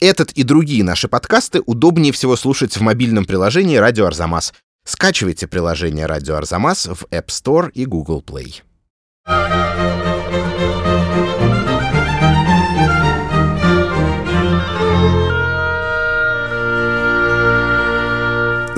Этот и другие наши подкасты удобнее всего слушать в мобильном приложении «Радио Арзамас». Скачивайте приложение «Радио Арзамас» в App Store и Google Play.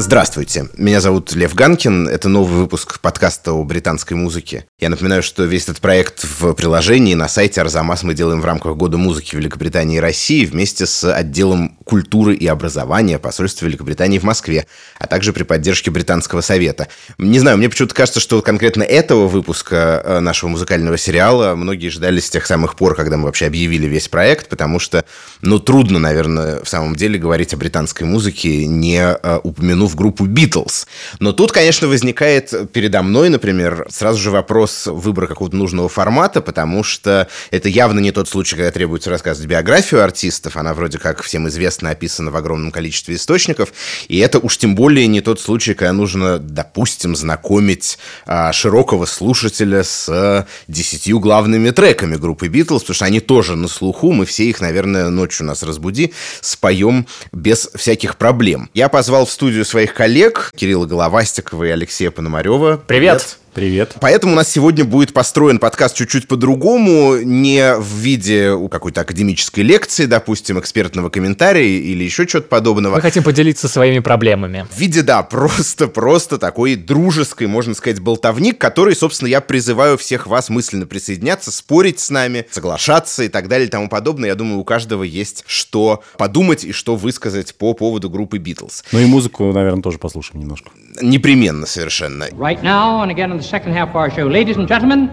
Здравствуйте, меня зовут Лев Ганкин, это новый выпуск подкаста о британской музыке. Я напоминаю, что весь этот проект в приложении на сайте Арзамас мы делаем в рамках Года музыки Великобритании и России вместе с отделом культуры и образования посольства Великобритании в Москве, а также при поддержке Британского совета. Не знаю, мне почему-то кажется, что конкретно этого выпуска э, нашего музыкального сериала многие ждали с тех самых пор, когда мы вообще объявили весь проект, потому что, ну, трудно, наверное, в самом деле говорить о британской музыке, не э, упомянув в группу Битлз. Но тут, конечно, возникает передо мной, например, сразу же вопрос выбора какого-то нужного формата, потому что это явно не тот случай, когда требуется рассказывать биографию артистов. Она вроде как всем известно описана в огромном количестве источников. И это уж тем более не тот случай, когда нужно, допустим, знакомить а, широкого слушателя с десятью главными треками группы Битлз, потому что они тоже на слуху. Мы все их, наверное, ночью нас разбуди, споем без всяких проблем. Я позвал в студию своих своих коллег Кирилла Головастикова и Алексея Пономарева. Привет! Привет. Привет. Поэтому у нас сегодня будет построен подкаст чуть-чуть по-другому, не в виде какой-то академической лекции, допустим, экспертного комментария или еще чего-то подобного. Мы хотим поделиться своими проблемами. В виде, да, просто-просто такой дружеской, можно сказать, болтовник, который, собственно, я призываю всех вас мысленно присоединяться, спорить с нами, соглашаться и так далее и тому подобное. Я думаю, у каждого есть что подумать и что высказать по поводу группы Битлз. Ну и музыку, наверное, тоже послушаем немножко. Непременно совершенно. Right now and again the second half of our show. Ladies and gentlemen,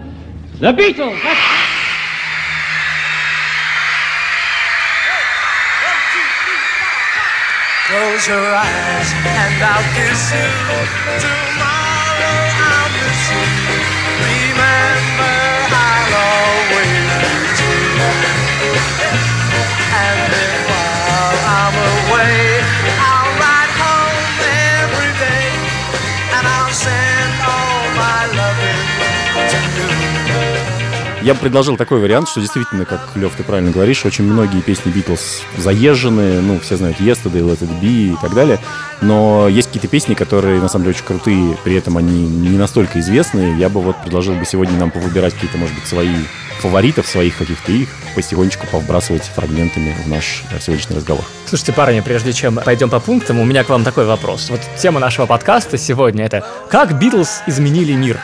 the Beatles. Close your eyes and I'll kiss you. Tomorrow Я бы предложил такой вариант, что действительно, как, Лев, ты правильно говоришь, очень многие песни Битлз заезжены, ну, все знают Yesterday, Let It Be и так далее, но есть какие-то песни, которые, на самом деле, очень крутые, при этом они не настолько известные. Я бы вот предложил бы сегодня нам повыбирать какие-то, может быть, свои фаворитов своих каких-то их потихонечку повбрасывать фрагментами в наш сегодняшний разговор. Слушайте, парни, прежде чем пойдем по пунктам, у меня к вам такой вопрос. Вот тема нашего подкаста сегодня это «Как Битлз изменили мир?».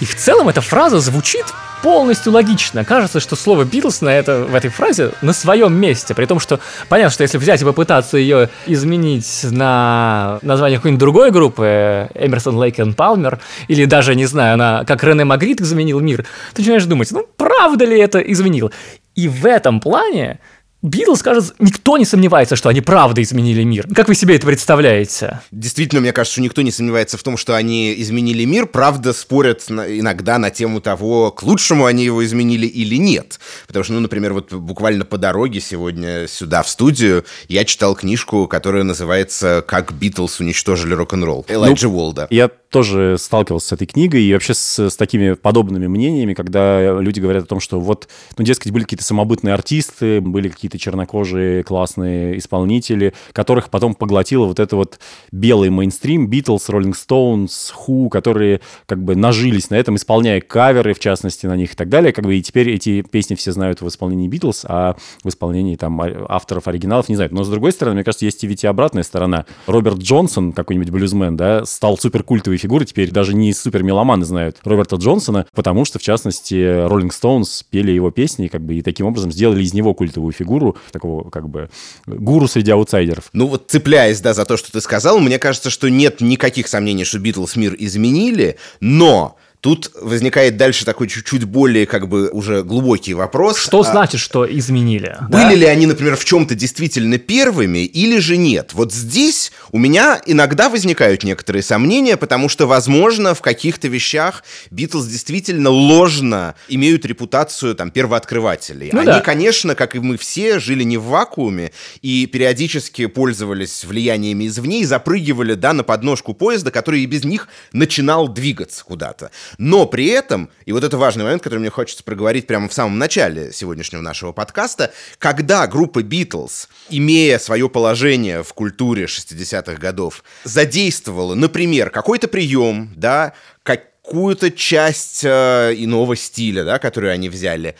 И в целом эта фраза звучит полностью логично. Кажется, что слово Битлз на это, в этой фразе на своем месте. При том, что понятно, что если взять и попытаться ее изменить на название какой-нибудь другой группы, Эмерсон, Лейк и Палмер, или даже, не знаю, на, как Рене Магрит изменил мир, ты начинаешь думать, ну, правда ли это изменил? И в этом плане Битлз, кажется, никто не сомневается, что они правда изменили мир. Как вы себе это представляете? Действительно, мне кажется, что никто не сомневается в том, что они изменили мир. Правда, спорят иногда на тему того, к лучшему они его изменили или нет. Потому что, ну, например, вот буквально по дороге сегодня сюда, в студию, я читал книжку, которая называется «Как Битлз уничтожили рок-н-ролл» Элайджа ну, Уолда. Я тоже сталкивался с этой книгой и вообще с, с такими подобными мнениями, когда люди говорят о том, что вот, ну, дескать, были какие-то самобытные артисты, были какие-то чернокожие классные исполнители, которых потом поглотило вот это вот белый мейнстрим, Битлз, Роллинг Стоунс, Ху, которые как бы нажились на этом, исполняя каверы, в частности, на них и так далее, как бы и теперь эти песни все знают в исполнении Битлз, а в исполнении там авторов оригиналов не знают. Но с другой стороны, мне кажется, есть и ведь и обратная сторона. Роберт Джонсон, какой-нибудь блюзмен, да, стал суперкультовой фигуры, теперь даже не супер меломаны знают Роберта Джонсона, потому что, в частности, Роллинг Стоунс пели его песни, как бы, и таким образом сделали из него культовую фигуру, такого, как бы, гуру среди аутсайдеров. Ну вот, цепляясь, да, за то, что ты сказал, мне кажется, что нет никаких сомнений, что Битлз мир изменили, но Тут возникает дальше такой чуть-чуть более как бы уже глубокий вопрос. Что а, значит, что изменили? Были да? ли они, например, в чем-то действительно первыми или же нет? Вот здесь у меня иногда возникают некоторые сомнения, потому что, возможно, в каких-то вещах Битлз действительно ложно имеют репутацию там первооткрывателей. Ну, они, да. конечно, как и мы все, жили не в вакууме и периодически пользовались влияниями извне и запрыгивали да, на подножку поезда, который и без них начинал двигаться куда-то. Но при этом, и вот это важный момент, который мне хочется проговорить прямо в самом начале сегодняшнего нашего подкаста, когда группа Битлз, имея свое положение в культуре 60-х годов, задействовала, например, какой-то прием, да, какую-то часть э, иного стиля, да, которую они взяли,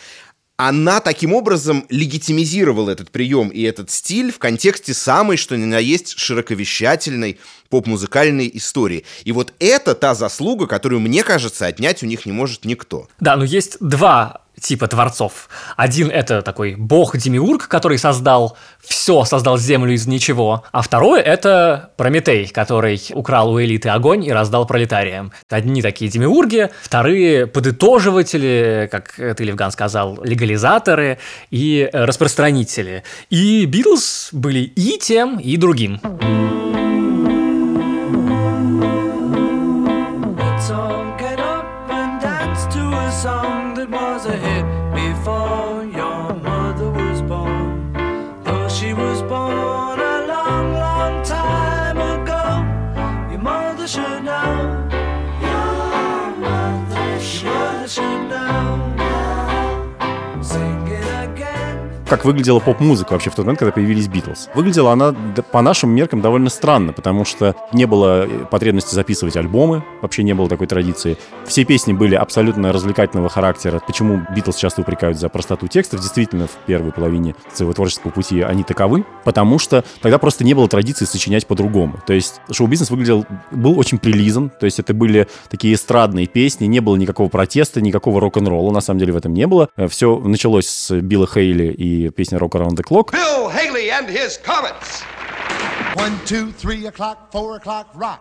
она таким образом легитимизировала этот прием и этот стиль в контексте самой, что ни на есть, широковещательной поп-музыкальной истории. И вот это та заслуга, которую, мне кажется, отнять у них не может никто. Да, но есть два типа творцов. Один это такой бог-демиург, который создал все, создал Землю из ничего. А второй это Прометей, который украл у элиты огонь и раздал пролетариям. Одни такие демиурги, вторые подытоживатели, как ты, Левган, сказал, легализаторы и распространители. И Битлз были и тем, и другим. Как выглядела поп-музыка вообще в тот момент, когда появились Битлз. Выглядела она по нашим меркам довольно странно, потому что не было э, потребности записывать альбомы, вообще не было такой традиции. Все песни были абсолютно развлекательного характера. Почему Битлз часто упрекают за простоту текстов? Действительно, в первой половине своего творческого пути они таковы, потому что тогда просто не было традиции сочинять по-другому. То есть шоу-бизнес выглядел, был очень прилизан, то есть это были такие эстрадные песни, не было никакого протеста, никакого рок-н-ролла, на самом деле в этом не было. Э, Все началось с Билла Хейли и песня Rock Around the Clock. Bill Haley and his Comets. One, two, three o'clock, four o'clock, rock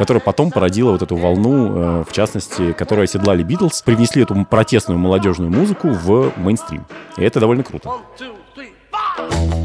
которая потом породила вот эту волну, э, в частности, которую оседлали Битлз, привнесли эту протестную молодежную музыку в мейнстрим. И это довольно круто. One, two, three,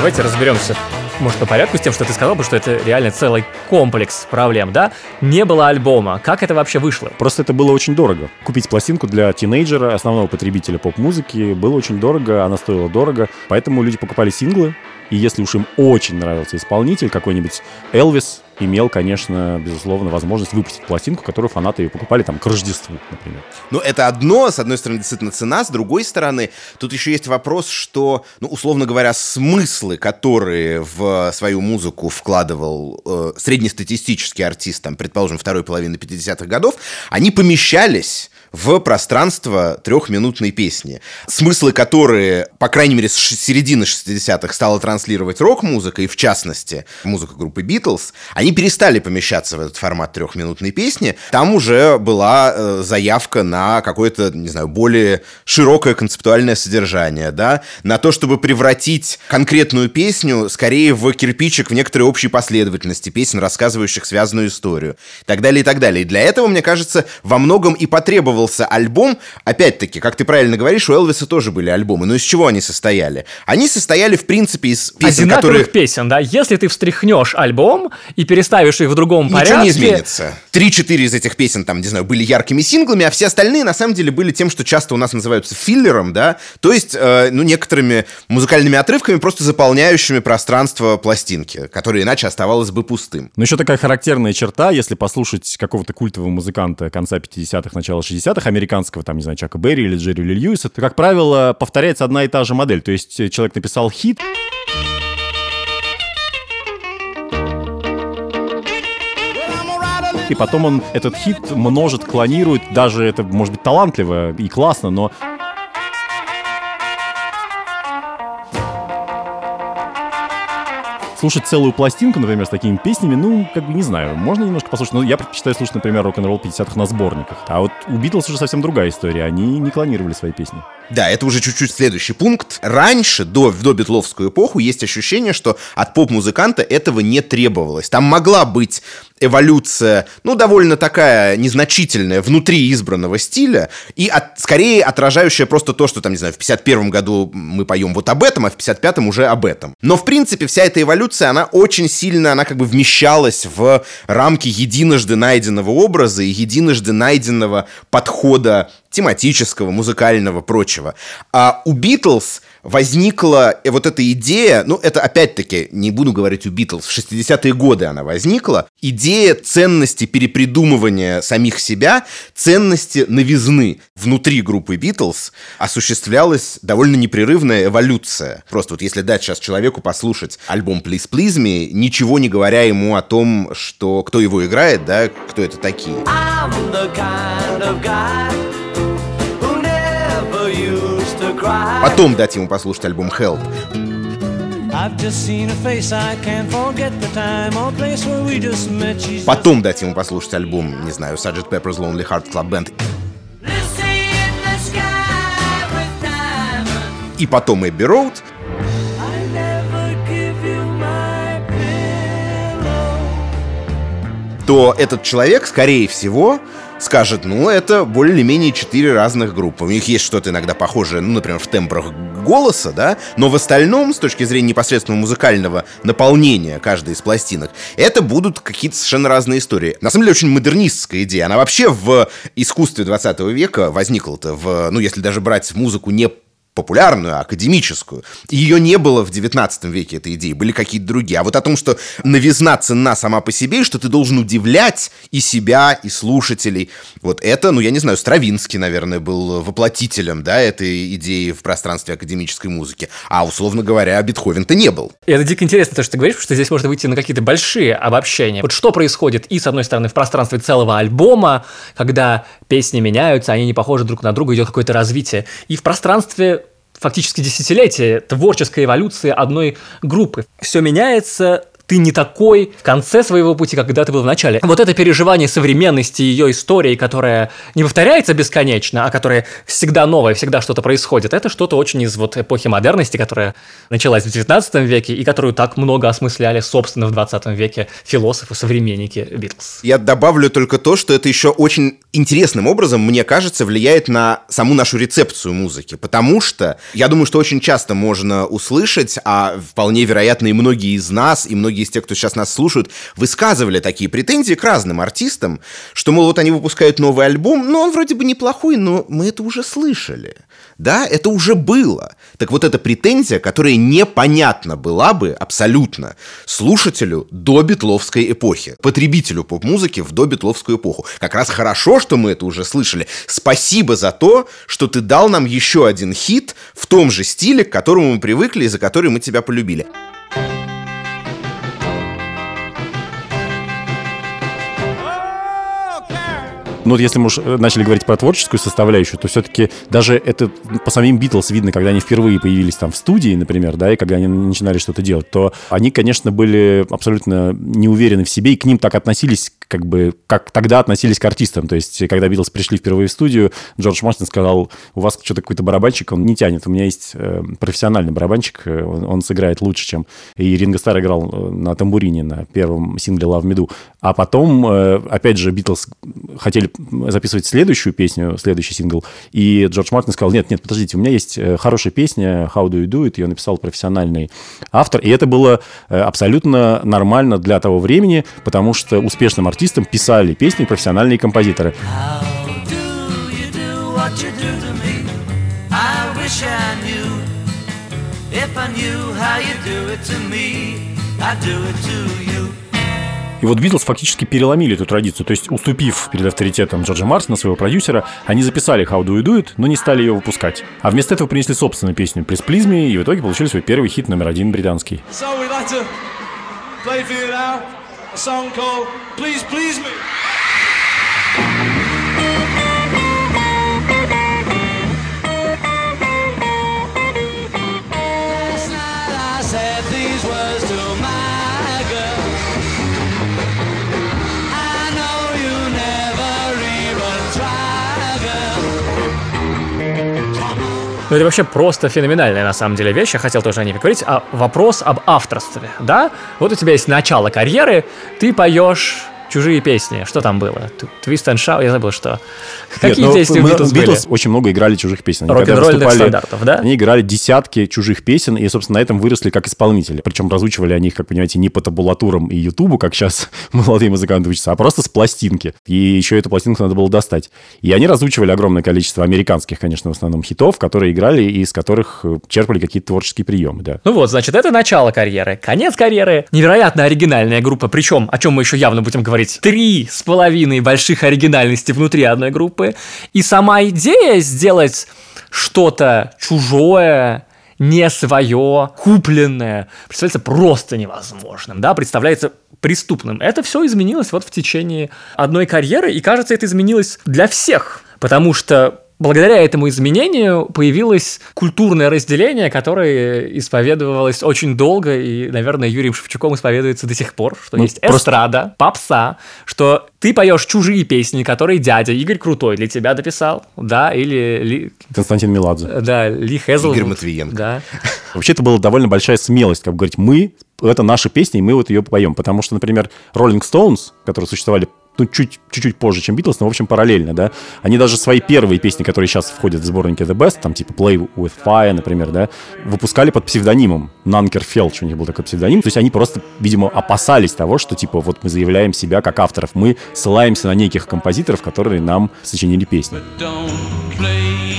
Давайте разберемся, может, по порядку с тем, что ты сказал, потому что это реально целый комплекс проблем, да? Не было альбома. Как это вообще вышло? Просто это было очень дорого. Купить пластинку для тинейджера, основного потребителя поп-музыки, было очень дорого, она стоила дорого. Поэтому люди покупали синглы, и если уж им очень нравился исполнитель, какой-нибудь Элвис, имел, конечно, безусловно, возможность выпустить пластинку, которую фанаты покупали там к Рождеству, например. Ну, это одно, с одной стороны, действительно цена, с другой стороны, тут еще есть вопрос, что, ну, условно говоря, смыслы, которые в свою музыку вкладывал э, среднестатистический артист, там, предположим, второй половины 50-х годов, они помещались в пространство трехминутной песни, смыслы которые, по крайней мере, с середины 60-х стала транслировать рок-музыка, и в частности, музыка группы Битлз, они перестали помещаться в этот формат трехминутной песни. Там уже была э, заявка на какое-то, не знаю, более широкое концептуальное содержание, да, на то, чтобы превратить конкретную песню скорее в кирпичик в некоторой общей последовательности песен, рассказывающих связанную историю, и так далее, и так далее. И для этого, мне кажется, во многом и потребовалось записывался альбом, опять-таки, как ты правильно говоришь, у Элвиса тоже были альбомы, но из чего они состояли? Они состояли, в принципе, из песен, Одинаковых которые... песен, да? Если ты встряхнешь альбом и переставишь их в другом Ничего порядке... не изменится. Три-четыре из этих песен, там, не знаю, были яркими синглами, а все остальные, на самом деле, были тем, что часто у нас называются филлером, да? То есть, э, ну, некоторыми музыкальными отрывками, просто заполняющими пространство пластинки, которое иначе оставалось бы пустым. Ну, еще такая характерная черта, если послушать какого-то культового музыканта конца 50-х, начала 60-х, 60-х американского, там, не знаю, Чака Берри или Джерри Ли Льюиса, то, как правило, повторяется одна и та же модель. То есть э, человек написал хит, и потом он этот хит множит, клонирует, даже это может быть талантливо и классно, но слушать целую пластинку, например, с такими песнями, ну, как бы не знаю, можно немножко послушать, но я предпочитаю слушать, например, рок-н-ролл 50-х на сборниках. А вот у Битлз уже совсем другая история, они не клонировали свои песни. Да, это уже чуть-чуть следующий пункт. Раньше, до, до битловскую эпоху, есть ощущение, что от поп-музыканта этого не требовалось. Там могла быть эволюция, ну, довольно такая незначительная внутри избранного стиля и от, скорее отражающая просто то, что там, не знаю, в 51 году мы поем вот об этом, а в 55-м уже об этом. Но, в принципе, вся эта эволюция, она очень сильно, она как бы вмещалась в рамки единожды найденного образа и единожды найденного подхода тематического, музыкального, прочего. А у Битлз возникла вот эта идея, ну, это опять-таки, не буду говорить у Битлз, в 60-е годы она возникла, идея ценности перепридумывания самих себя, ценности новизны. Внутри группы Битлз осуществлялась довольно непрерывная эволюция. Просто вот если дать сейчас человеку послушать альбом Please Please Me, ничего не говоря ему о том, что кто его играет, да, кто это такие. I'm the kind of guy Потом дать ему послушать альбом Help. Потом дать ему послушать альбом, не знаю, Sgt. Pepper's Lonely Hearts Club Band. И потом Эбби Роуд. то этот человек, скорее всего, скажет, ну, это более-менее четыре разных группы. У них есть что-то иногда похожее, ну, например, в тембрах голоса, да, но в остальном, с точки зрения непосредственного музыкального наполнения каждой из пластинок, это будут какие-то совершенно разные истории. На самом деле, очень модернистская идея. Она вообще в искусстве 20 века возникла-то, в, ну, если даже брать музыку не популярную, академическую. Ее не было в 19 веке, этой идеи, были какие-то другие. А вот о том, что новизна ценна сама по себе, и что ты должен удивлять и себя, и слушателей, вот это, ну, я не знаю, Стравинский, наверное, был воплотителем, да, этой идеи в пространстве академической музыки. А, условно говоря, Бетховен-то не был. И это дико интересно, то, что ты говоришь, что здесь можно выйти на какие-то большие обобщения. Вот что происходит и, с одной стороны, в пространстве целого альбома, когда песни меняются, они не похожи друг на друга, идет какое-то развитие, и в пространстве фактически десятилетие творческой эволюции одной группы. Все меняется, ты не такой в конце своего пути, как когда ты был в начале. Вот это переживание современности ее истории, которая не повторяется бесконечно, а которая всегда новая, всегда что-то происходит, это что-то очень из вот эпохи модерности, которая началась в 19 веке и которую так много осмысляли, собственно, в 20 веке философы, современники Битлз. Я добавлю только то, что это еще очень интересным образом, мне кажется, влияет на саму нашу рецепцию музыки, потому что я думаю, что очень часто можно услышать, а вполне вероятно и многие из нас, и многие многие из тех, кто сейчас нас слушают, высказывали такие претензии к разным артистам, что, мол, вот они выпускают новый альбом, но он вроде бы неплохой, но мы это уже слышали. Да, это уже было. Так вот эта претензия, которая непонятна была бы абсолютно слушателю до битловской эпохи, потребителю поп-музыки в добитловскую эпоху. Как раз хорошо, что мы это уже слышали. Спасибо за то, что ты дал нам еще один хит в том же стиле, к которому мы привыкли и за который мы тебя полюбили. Ну, вот если мы уж э, начали говорить про творческую составляющую, то все-таки даже это по самим Битлз видно, когда они впервые появились там в студии, например, да, и когда они начинали что-то делать, то они, конечно, были абсолютно не уверены в себе, и к ним так относились, как бы, как тогда относились к артистам. То есть, когда Битлз пришли впервые в студию, Джордж Мартин сказал, у вас что-то какой-то барабанщик, он не тянет, у меня есть э, профессиональный барабанщик, э, он, он сыграет лучше, чем... И Ринго Стар играл на тамбурине на первом сингле «Love Me Do». А потом, опять же, Битлз хотели записывать следующую песню, следующий сингл, и Джордж Мартин сказал, нет, нет, подождите, у меня есть э, хорошая песня «How do you do it», ее написал профессиональный автор, и это было э, абсолютно нормально для того времени, потому что успешным артистам писали песни профессиональные композиторы. И вот Битлз фактически переломили эту традицию. То есть, уступив перед авторитетом Джорджа Мартина, своего продюсера, они записали How Do You Do It, но не стали ее выпускать. А вместо этого принесли собственную песню Please Please Me, и в итоге получили свой первый хит номер один британский. So Please Please Me. Ну, это вообще просто феноменальная, на самом деле, вещь. Я хотел тоже о ней поговорить. А вопрос об авторстве, да? Вот у тебя есть начало карьеры, ты поешь чужие песни. Что там было? Twist and Shout, я забыл, что. Нет, Какие ну, песни мы- Beatles были? Очень много играли чужих песен. Рок-н-ролльных выступали, стандартов, да? Они играли десятки чужих песен, и, собственно, на этом выросли как исполнители. Причем разучивали они их, как понимаете, не по табулатурам и ютубу, как сейчас молодые музыканты учатся, а просто с пластинки. И еще эту пластинку надо было достать. И они разучивали огромное количество американских, конечно, в основном хитов, которые играли и из которых э, черпали какие-то творческие приемы, да. Ну вот, значит, это начало карьеры. Конец карьеры. Невероятно оригинальная группа. Причем, о чем мы еще явно будем говорить, три с половиной больших оригинальности внутри одной группы. И сама идея сделать что-то чужое, не свое, купленное, представляется просто невозможным, да, представляется преступным. Это все изменилось вот в течение одной карьеры, и кажется, это изменилось для всех, потому что Благодаря этому изменению появилось культурное разделение, которое исповедовалось очень долго, и, наверное, Юрием Шевчуком исповедуется до сих пор, что Ну, есть просто- эстрада, попса, что ты поешь чужие песни, которые дядя Игорь Крутой для тебя дописал, да, или Ли- Константин Меладзе. да, Ли Хезл. Игорь Матвиенко. Да. Вообще, это была довольно большая смелость, как бы говорить, мы, это наша песня, и мы вот ее поем. Потому что, например, Rolling Stones, которые существовали ну, чуть, чуть-чуть позже, чем Beatles, но, в общем, параллельно, да, они даже свои первые песни, которые сейчас входят в сборники The Best, там, типа Play With Fire, например, да, выпускали под псевдонимом. Нанкер Фелч у них был такой псевдоним. То есть они просто, видимо, опасались того, что, типа, вот мы заявляем себя как авторов. Мы ссылаемся на неких композиторов, которые нам сочинили песни. Don't play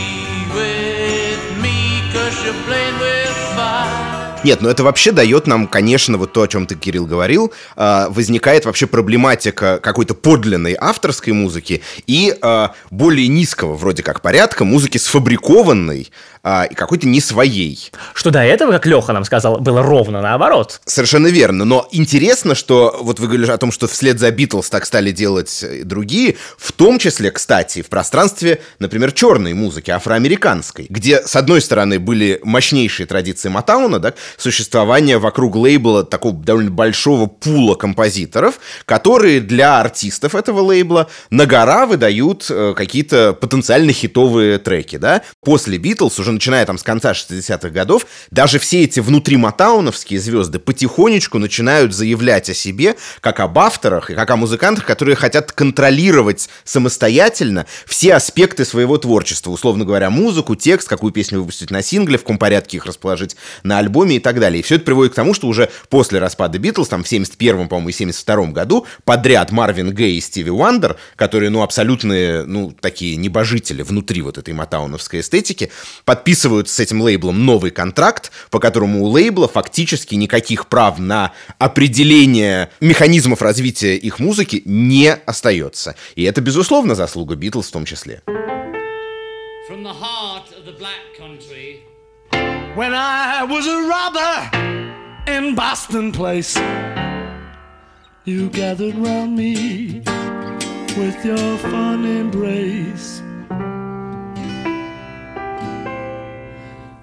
Нет, но это вообще дает нам, конечно, вот то, о чем ты, Кирилл, говорил, э, возникает вообще проблематика какой-то подлинной авторской музыки и э, более низкого, вроде как, порядка музыки сфабрикованной э, и какой-то не своей. Что до этого, как Леха нам сказал, было ровно наоборот. Совершенно верно. Но интересно, что вот вы говорили о том, что вслед за Битлз так стали делать и другие, в том числе, кстати, в пространстве, например, черной музыки, афроамериканской, где, с одной стороны, были мощнейшие традиции Матауна, да, существование вокруг лейбла такого довольно большого пула композиторов, которые для артистов этого лейбла на гора выдают э, какие-то потенциально хитовые треки, да. После Битлз, уже начиная там с конца 60-х годов, даже все эти внутриматауновские звезды потихонечку начинают заявлять о себе как об авторах и как о музыкантах, которые хотят контролировать самостоятельно все аспекты своего творчества. Условно говоря, музыку, текст, какую песню выпустить на сингле, в каком порядке их расположить на альбоме и так далее. И все это приводит к тому, что уже после распада Битлз, там в 71-м, по-моему, и 72-м году подряд Марвин Гей и Стиви Уандер, которые, ну, абсолютные, ну, такие небожители внутри вот этой матауновской эстетики, подписывают с этим лейблом новый контракт, по которому у лейбла фактически никаких прав на определение механизмов развития их музыки не остается. И это, безусловно, заслуга Битлз в том числе. From the heart of the black country. When I was a robber in Boston Place, you gathered round me with your fun embrace.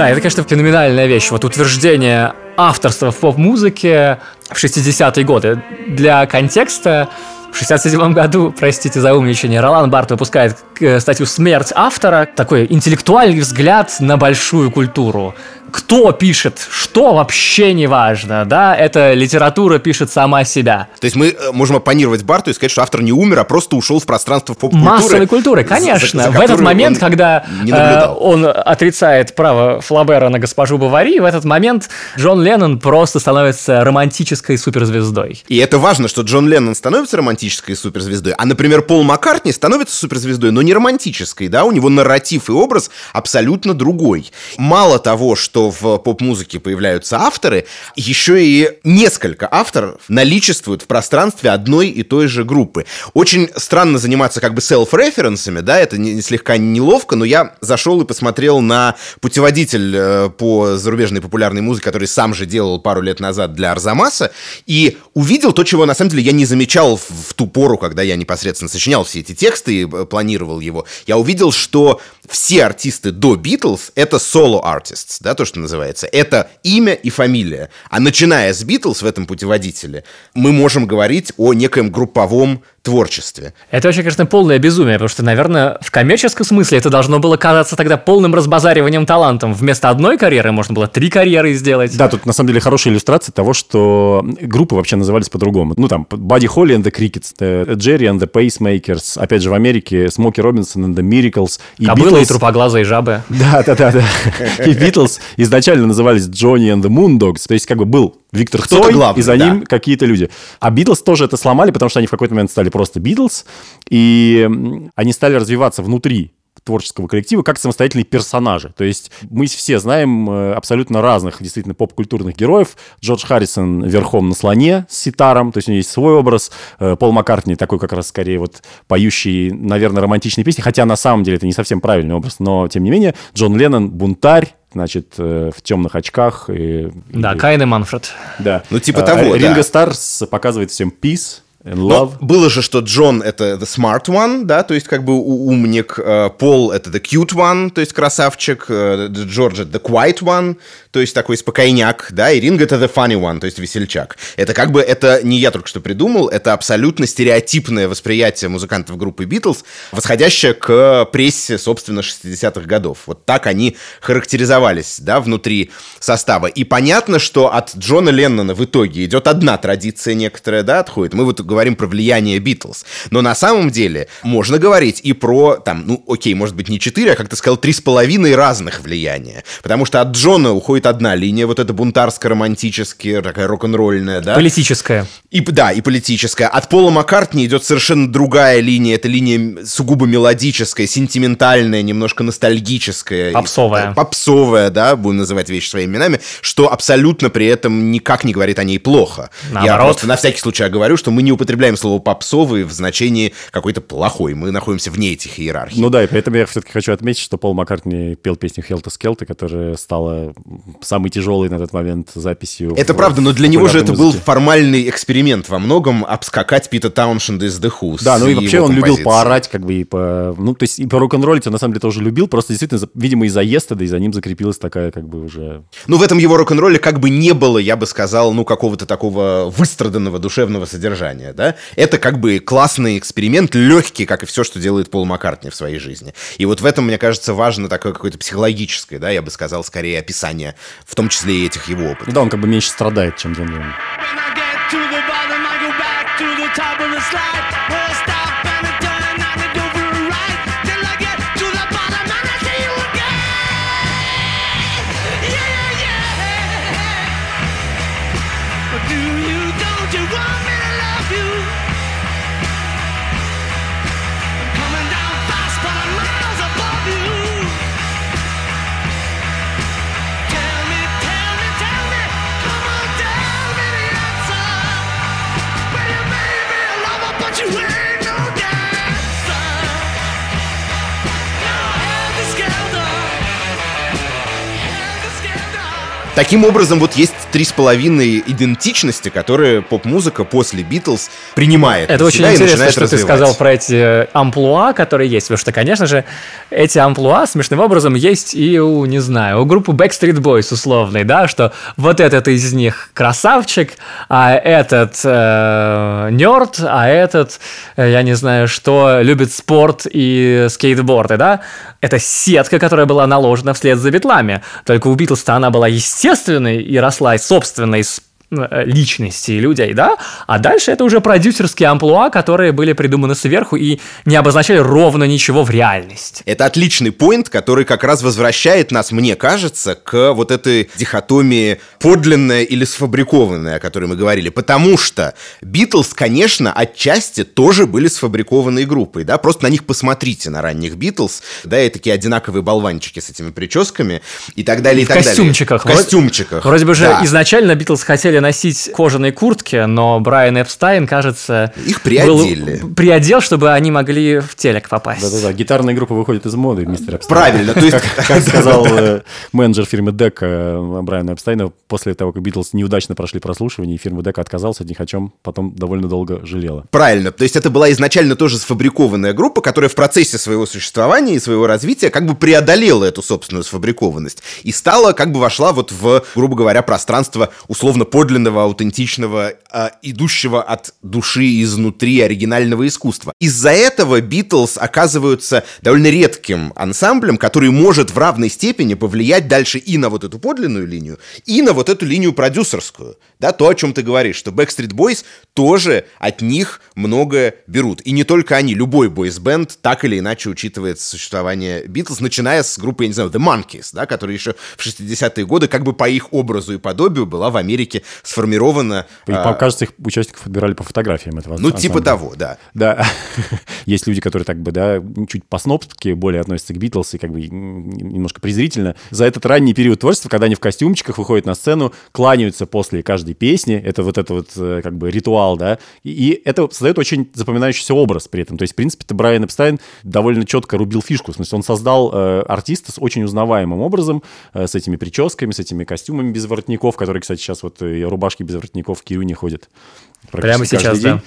Да, это, конечно, феноменальная вещь. Вот утверждение авторства в поп-музыке в 60-е годы. Для контекста, в 67 году, простите за умничание, Ролан Барт выпускает э, статью «Смерть автора». Такой интеллектуальный взгляд на большую культуру. Кто пишет, что вообще не важно, да? Эта литература пишет сама себя. То есть мы э, можем оппонировать Барту и сказать, что автор не умер, а просто ушел в пространство поп-культуры. Массовой культуры, за- конечно. за в этот момент, он когда э, он отрицает право Флабера на госпожу Бавари, в этот момент Джон Леннон просто становится романтической суперзвездой. И это важно, что Джон Леннон становится романтической суперзвездой, а, например, Пол Маккартни становится суперзвездой, но не романтической, да, у него нарратив и образ абсолютно другой. Мало того, что что в поп-музыке появляются авторы, еще и несколько авторов наличествуют в пространстве одной и той же группы. Очень странно заниматься как бы селф-референсами, да, это не, слегка неловко, но я зашел и посмотрел на путеводитель э, по зарубежной популярной музыке, который сам же делал пару лет назад для Арзамаса, и увидел то, чего на самом деле я не замечал в, в ту пору, когда я непосредственно сочинял все эти тексты и э, планировал его. Я увидел, что все артисты до Битлз — это соло-артист, да, то, что называется. Это имя и фамилия. А начиная с Битлз в этом путеводителе, мы можем говорить о некоем групповом творчестве. Это вообще, конечно, полное безумие, потому что, наверное, в коммерческом смысле это должно было казаться тогда полным разбазариванием талантом. Вместо одной карьеры можно было три карьеры сделать. Да, тут на самом деле хорошая иллюстрация того, что группы вообще назывались по-другому. Ну, там, Buddy Holly and the Crickets, the Jerry and the Pacemakers, опять же, в Америке Смоки Робинсон and the Miracles. И Кобылы Beatles... и трупоглазые жабы. Да, да, да, да. И Битлз изначально назывались Johnny and the Moondogs, то есть как бы был Виктор Цой, главный, и за да. ним какие-то люди. А Битлз тоже это сломали, потому что они в какой-то момент стали просто Битлз, и они стали развиваться внутри творческого коллектива как самостоятельные персонажи. То есть мы все знаем э, абсолютно разных действительно поп-культурных героев. Джордж Харрисон верхом на слоне с ситаром, то есть у него есть свой образ. Э, Пол Маккартни такой как раз скорее вот поющий, наверное, романтичные песни, хотя на самом деле это не совсем правильный образ, но тем не менее Джон Леннон бунтарь, значит, э, в темных очках. И, да, и... Кайн и Манфред. Да. Ну, типа того, Ринго да. Старс показывает всем peace, And love. Но было же, что Джон это the smart one, да, то есть как бы умник, э, Пол это the cute one, то есть красавчик, э, Джордж это the quiet one, то есть такой спокойняк, да, и Ринг это the funny one, то есть весельчак. Это как бы, это не я только что придумал, это абсолютно стереотипное восприятие музыкантов группы Битлз, восходящее к прессе, собственно, 60-х годов. Вот так они характеризовались, да, внутри состава. И понятно, что от Джона Леннона в итоге идет одна традиция некоторая, да, отходит. Мы вот говорим про влияние Битлз. Но на самом деле можно говорить и про, там, ну, окей, может быть, не четыре, а, как ты сказал, три с половиной разных влияния. Потому что от Джона уходит одна линия, вот эта бунтарско-романтическая, такая рок-н-ролльная, да? Политическая. И, да, и политическая. От Пола Маккартни идет совершенно другая линия. Это линия сугубо мелодическая, сентиментальная, немножко ностальгическая. Попсовая. И, попсовая, да, будем называть вещи своими именами, что абсолютно при этом никак не говорит о ней плохо. Наоборот. Я просто на всякий случай говорю, что мы не употребляем слово попсовый в значении какой-то плохой. Мы находимся вне этих иерархий. Ну да, и поэтому я все-таки хочу отметить, что Пол Маккартни пел песню «Хелта Скелта», которая стала самой тяжелой на тот момент записью. Это правда, но для него же это был формальный эксперимент во многом обскакать Пита Тауншенда из The Who. Да, ну и вообще он любил поорать, как бы, и по... Ну, то есть и по рок-н-роллить он на самом деле тоже любил, просто действительно, видимо, из-за Естеда, и за ним закрепилась такая, как бы, уже... Ну, в этом его рок-н-ролле как бы не было, я бы сказал, ну, какого-то такого выстраданного душевного содержания да, это как бы классный эксперимент, легкий, как и все, что делает Пол Маккартни в своей жизни. И вот в этом, мне кажется, важно такое какое-то психологическое, да, я бы сказал, скорее описание, в том числе и этих его опытов. Да, он как бы меньше страдает, чем Джон Леннон. Таким образом, вот есть три с половиной идентичности, которые поп-музыка после Битлз принимает. Это очень интересно, что развивать. ты сказал про эти э, амплуа, которые есть, потому что, конечно же, эти амплуа смешным образом есть и у, не знаю, у группы Backstreet Boys условной, да, что вот этот из них красавчик, а этот э, нерд, а этот, э, я не знаю, что, любит спорт и скейтборды, да, это сетка, которая была наложена вслед за битлами. Только у Битлз-то она была естественной и росла собственной э, личностей людей, да, а дальше это уже продюсерские амплуа, которые были придуманы сверху и не обозначали ровно ничего в реальности. Это отличный поинт, который как раз возвращает нас, мне кажется, к вот этой дихотомии подлинное или сфабрикованное, о которой мы говорили. Потому что Битлз, конечно, отчасти тоже были сфабрикованные группой, да, просто на них посмотрите, на ранних Битлз, да, и такие одинаковые болванчики с этими прическами и так далее, и, в так костюмчиках. далее. В костюмчиках. Вроде бы же Да. изначально Битлз хотели носить кожаные куртки, но Брайан Эпстайн, кажется, Их приодели. был- приодел, чтобы они могли в телек попасть. Да-да-да, гитарная группа выходит из моды, мистер Эпстайн. Правильно, то есть... Как сказал э, менеджер фирмы Дек э, Брайана Эпстайна, после того, как Битлз неудачно прошли прослушивание, и фирма Дек отказалась от них, о чем потом довольно долго жалела. Правильно. То есть это была изначально тоже сфабрикованная группа, которая в процессе своего существования и своего развития как бы преодолела эту собственную сфабрикованность и стала, как бы вошла вот в, грубо говоря, пространство условно подлинного, аутентичного, а, идущего от души изнутри оригинального искусства. Из-за этого Битлз оказываются довольно редким ансамблем, который может в равной степени повлиять дальше и на вот эту подлинную линию, и на вот эту линию продюсерскую. Да, то, о чем ты говоришь, что Backstreet Boys тоже от них многое берут. И не только они, любой бойсбенд так или иначе учитывает существование Битлз, начиная с группы, я не знаю, The Monkeys, да, которая еще в 60-е годы как бы по их образу и подобию была в Америке сформирована. И, а, кажется, их участников отбирали по фотографиям этого ну, типа ансамбля. того, да. Да, есть люди, которые так бы, да, чуть по-снобски более относятся к Битлз и как бы немножко презрительно. За этот ранний период творчества, когда они в костюмчиках выходят на сцену, кланяются после каждой песни, это вот это вот э, как бы ритуал, да, и, это создает очень запоминающийся образ при этом. То есть, в принципе, это Брайан Эпстайн довольно четко рубил фишку, в смысле, он создал э, артиста с очень узнаваемым образом, э, с этими прическами, с этими костюмами без воротников, которые, кстати, сейчас вот и рубашки без воротников в Кирюне ходят. Прямо сейчас, день.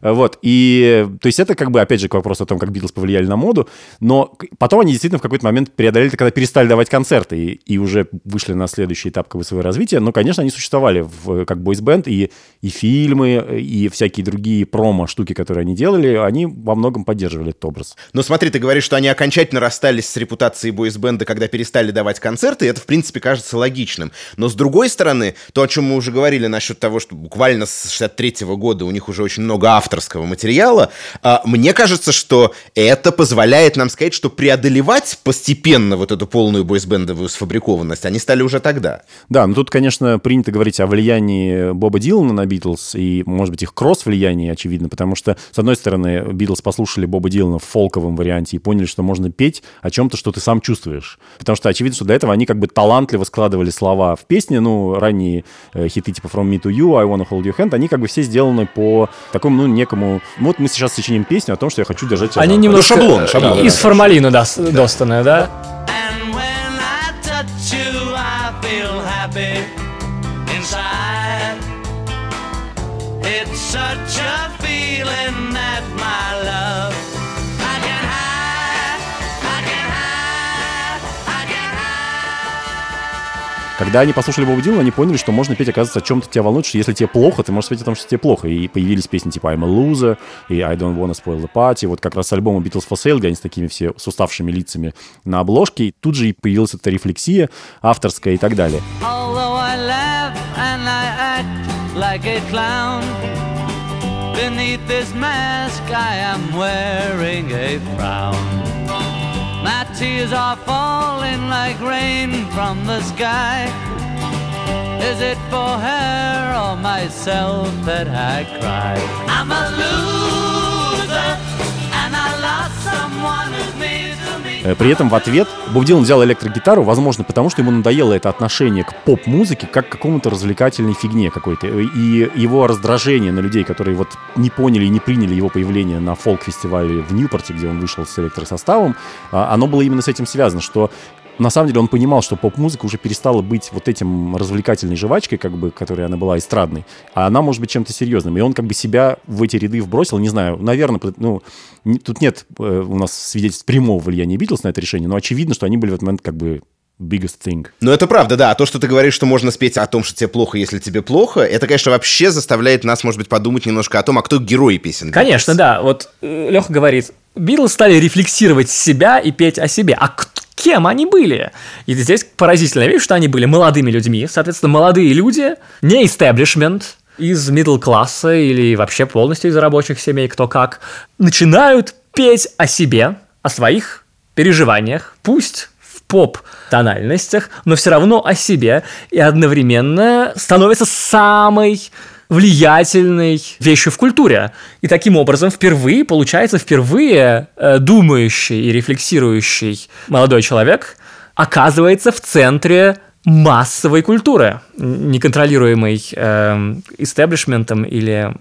да. Вот, и, то есть это как бы, опять же, к вопросу о том, как Битлз повлияли на моду, но потом они действительно в какой-то момент преодолели, когда перестали давать концерты и, и уже вышли на следующий этап как бы, своего развития, но, конечно, они существовали в, как бойсбенд, и, и фильмы, и всякие другие промо-штуки, которые они делали, они во многом поддерживали этот образ. Но смотри, ты говоришь, что они окончательно расстались с репутацией бойсбенда, когда перестали давать концерты, и это, в принципе, кажется логичным. Но, с другой стороны, то, о чем мы уже говорили насчет того, что буквально с 63 года у них уже очень много авторского материала, а, мне кажется, что это позволяет нам сказать, что преодолевать постепенно вот эту полную бойсбендовую сфабрикованность они стали уже тогда. Да, ну тут, конечно, принято говорить о влиянии Боба Дилана на Битлз и, может быть, их кросс-влиянии, очевидно, потому что, с одной стороны, Битлз послушали Боба Дилана в фолковом варианте и поняли, что можно петь о чем-то, что ты сам чувствуешь. Потому что очевидно, что для этого они как бы талантливо складывали слова в песни, ну, ранние э, хиты типа From Me to You, I Wanna Hold Your Hand, они как бы все сделаны по такому, ну, некому... Ну, вот мы сейчас сочиним песню о том, что я хочу держать Они руку. немножко шаблон, э, шаблон, из да. формалина да, достанные, да? And Когда они послушали Боба Дилана, они поняли, что можно петь, оказывается, о чем-то тебя волнует, что если тебе плохо, ты можешь спеть о том, что тебе плохо. И появились песни типа I'm a Loser и I Don't Wanna Spoil the Party. Вот как раз с альбома Beatles for Sale, где они с такими все с уставшими лицами на обложке. И тут же и появилась эта рефлексия авторская и так далее. Like a clown, beneath this mask I am wearing a frown. My tears are falling like rain from the sky. Is it for her or myself that I cry? I'm a loser and I lost someone who's me. Э, При этом в ответ Боб Дилан взял электрогитару, возможно, потому что ему надоело это отношение к поп-музыке как к какому-то развлекательной фигне какой-то. И его раздражение на людей, которые вот не поняли и не приняли его появление на фолк-фестивале в Ньюпорте, где он вышел с электросоставом, а, оно было именно с этим связано, что на самом деле он понимал, что поп-музыка уже перестала быть вот этим развлекательной жвачкой, как бы, которой она была эстрадной, а она может быть чем-то серьезным. И он как бы себя в эти ряды вбросил, не знаю, наверное, ну, тут нет э, у нас свидетельств прямого влияния Битлз на это решение, но очевидно, что они были в этот момент как бы biggest thing. Ну, это правда, да. А то, что ты говоришь, что можно спеть о том, что тебе плохо, если тебе плохо, это, конечно, вообще заставляет нас, может быть, подумать немножко о том, а кто герой песен. Конечно, да. Вот Леха говорит, Битлз стали рефлексировать себя и петь о себе. А к- кем они были. И здесь поразительная вещь, что они были молодыми людьми. Соответственно, молодые люди, не истеблишмент, из middle класса или вообще полностью из рабочих семей, кто как, начинают петь о себе, о своих переживаниях, пусть в поп-тональностях, но все равно о себе, и одновременно становится самой влиятельной вещью в культуре. И таким образом впервые, получается, впервые э, думающий и рефлексирующий молодой человек оказывается в центре массовой культуры, неконтролируемой э, истеблишментом или...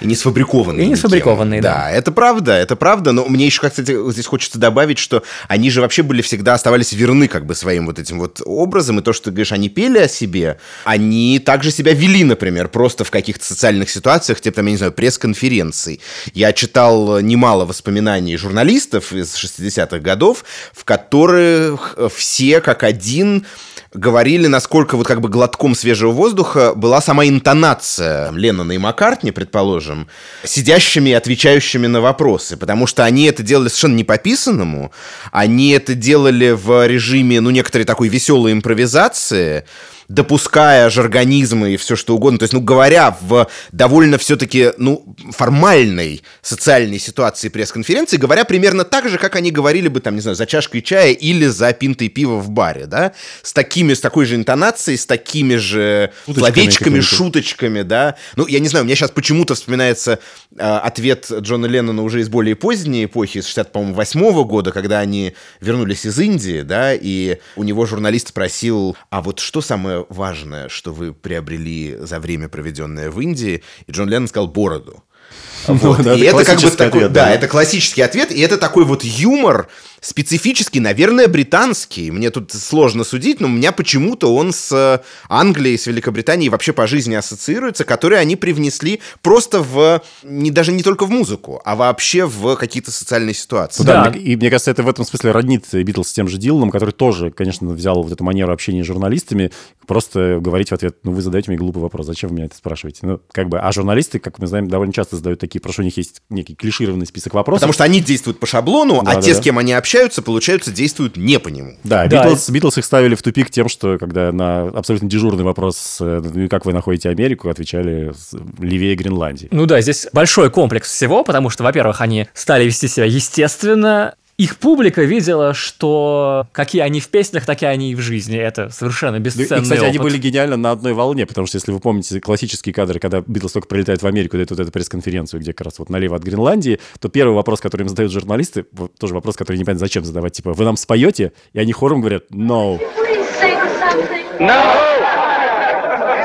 И не сфабрикованные. И не сфабрикованные, да. Да, это правда, это правда, но мне еще, кстати, здесь хочется добавить, что они же вообще были всегда, оставались верны как бы своим вот этим вот образом, и то, что ты говоришь, они пели о себе, они также себя вели, например, просто в каких-то социальных ситуациях, типа там, я не знаю, пресс-конференций. Я читал немало воспоминаний журналистов из 60-х годов, в которых все как один говорили, насколько вот как бы глотком свежего воздуха была сама интонация Леннона и Маккартни, предположим, сидящими и отвечающими на вопросы, потому что они это делали совершенно не по писанному, они это делали в режиме, ну, некоторой такой веселой импровизации, допуская жаргонизмы и все что угодно, то есть, ну, говоря в довольно все-таки, ну, формальной социальной ситуации пресс-конференции, говоря примерно так же, как они говорили бы, там, не знаю, за чашкой чая или за пинтой пива в баре, да, с такими, с такой же интонацией, с такими же Шуточками словечками, шуточками, да. Ну, я не знаю, у меня сейчас почему-то вспоминается э, ответ Джона Леннона уже из более поздней эпохи, из 68 года, когда они вернулись из Индии, да, и у него журналист спросил, а вот что самое важное, что вы приобрели за время, проведенное в Индии? И Джон Леннон сказал бороду. Вот. да, и это это как бы такой, ответ, да, да. это классический ответ, и это такой вот юмор специфический, наверное, британский. Мне тут сложно судить, но у меня почему-то он с э, Англией, с Великобританией вообще по жизни ассоциируется, который они привнесли просто в, не, даже не только в музыку, а вообще в какие-то социальные ситуации. Ну Да, Да. мне- и мне кажется, это в этом смысле роднит Битлз с тем же Диланом, который тоже, конечно, взял вот эту манеру общения с журналистами, просто говорить в ответ, ну, вы задаете мне глупый вопрос, зачем вы меня это спрашиваете? Ну, как бы, а журналисты, как мы знаем, довольно часто задают такие, потому что у них есть некий клишированный список вопросов. Потому что они действуют по шаблону, Да, а да, те, да. с кем они общаются, получается, действуют не по нему. Да, Да, Битлз, Битлз их ставили в тупик тем, что когда на абсолютно дежурный вопрос, э, ну, как вы находите Америку, отвечали левее Гренландии. Ну да, здесь большой комплекс всего, потому что, во-первых, они стали вести себя естественно, их публика видела, что какие они в песнях, такие они и в жизни. Это совершенно Ну, бесценный И, кстати, они опыт. были гениально на одной волне, потому что, если вы помните классические кадры, когда Битлз только прилетают в Америку, дают вот эту пресс-конференцию, где как раз вот налево от Гренландии, то первый вопрос, который им задают журналисты, тоже вопрос, который непонятно зачем задавать, типа, вы нам споете? И они хором говорят, no.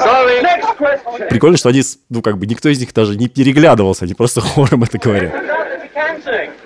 Something. Прикольно, что они, ну, как бы, никто из них даже не переглядывался, они просто хором это говорят.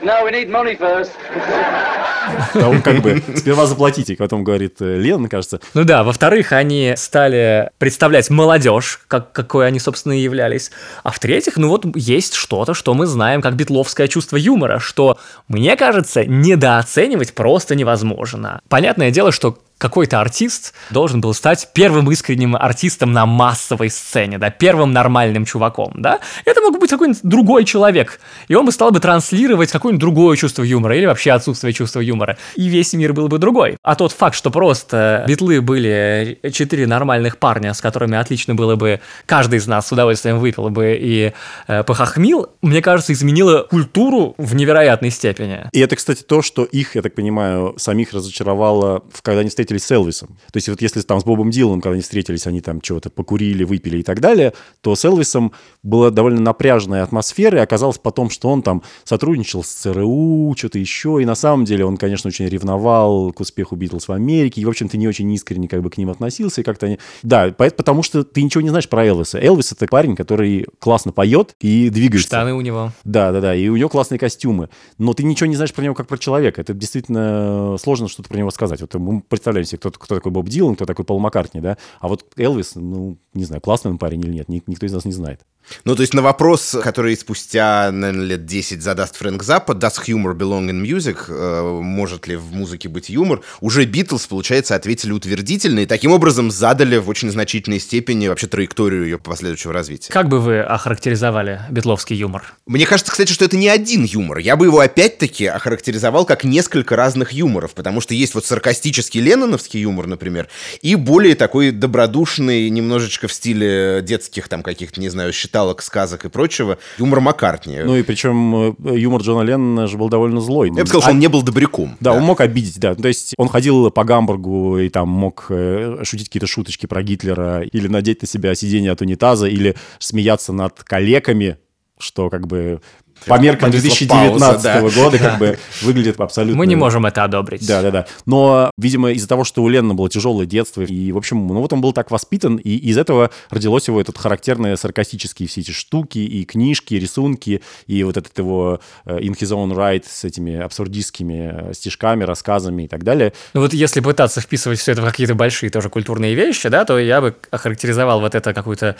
No, we need money first. Там как бы сперва заплатите, потом говорит э, Лен, кажется, Ну да, во-вторых, они стали представлять молодежь, как, какой они, собственно, и являлись. А в-третьих, ну вот есть что-то, что мы знаем как битловское чувство юмора, что, мне кажется, недооценивать просто невозможно. Понятное дело, что какой-то артист должен был стать первым искренним артистом на массовой сцене, да, первым нормальным чуваком, да. Это мог быть какой-нибудь другой человек, и он бы стал бы транслировать какое-нибудь другое чувство юмора или вообще отсутствие чувства юмора, и весь мир был бы другой. А тот факт, что просто битлы были четыре нормальных парня, с которыми отлично было бы, каждый из нас с удовольствием выпил бы и э, похохмил, мне кажется, изменило культуру в невероятной степени. И это, кстати, то, что их, я так понимаю, самих разочаровало, когда они встретились с Элвисом. То есть вот если там с Бобом Диланом, когда они встретились, они там чего-то покурили, выпили и так далее, то с Элвисом была довольно напряжная атмосфера, и оказалось потом, что он там сотрудничал с ЦРУ, что-то еще, и на самом деле он, конечно, очень ревновал к успеху Битлз в Америке, и, в общем-то, не очень искренне как бы к ним относился, и как-то они... Да, по- потому что ты ничего не знаешь про Элвиса. Элвис — это парень, который классно поет и двигается. Штаны у него. Да, да, да. И у него классные костюмы. Но ты ничего не знаешь про него как про человека. Это действительно сложно что-то про него сказать. Вот мы представляем себе, кто, кто такой Боб Дилан, кто такой Пол Маккартни, да. А вот Элвис, ну, не знаю, классный он парень или нет, ни- никто из нас не знает. Ну, то есть на вопрос, который спустя, наверное, лет 10 задаст Фрэнк Заппа, does humor belong in music, э, может ли в музыке быть юмор, уже Битлз, получается, ответили утвердительно и таким образом задали в очень значительной степени вообще траекторию ее последующего развития. Как бы вы охарактеризовали битловский юмор? Мне кажется, кстати, что это не один юмор. Я бы его опять-таки охарактеризовал как несколько разных юморов, потому что есть вот саркастический ленноновский юмор, например, и более такой добродушный, немножечко в стиле детских там каких-то, не знаю, считалок, сказок и прочего, юмор Маккартни. Ну и причем э, юмор Джона Леннона же был довольно злой. Я бы сказал, что он не был добряком. Да, он мог обидеть, да. То есть он ходил по Гамбургу и там мог э, шутить какие-то шуточки про Гитлера или надеть на себя сиденье от унитаза или смеяться над коллегами, что как бы по меркам Повисла 2019 пауза, да. года как бы выглядит абсолютно... Мы не можем это одобрить. Да, да, да. Но, видимо, из-за того, что у Леннона было тяжелое детство, и, в общем, ну вот он был так воспитан, и из этого родилось его этот характерные саркастические все эти штуки, и книжки, и рисунки, и вот этот его э, in his own right с этими абсурдистскими э, стишками, рассказами и так далее. Ну вот если пытаться вписывать все это в какие-то большие тоже культурные вещи, да, то я бы охарактеризовал вот это какую-то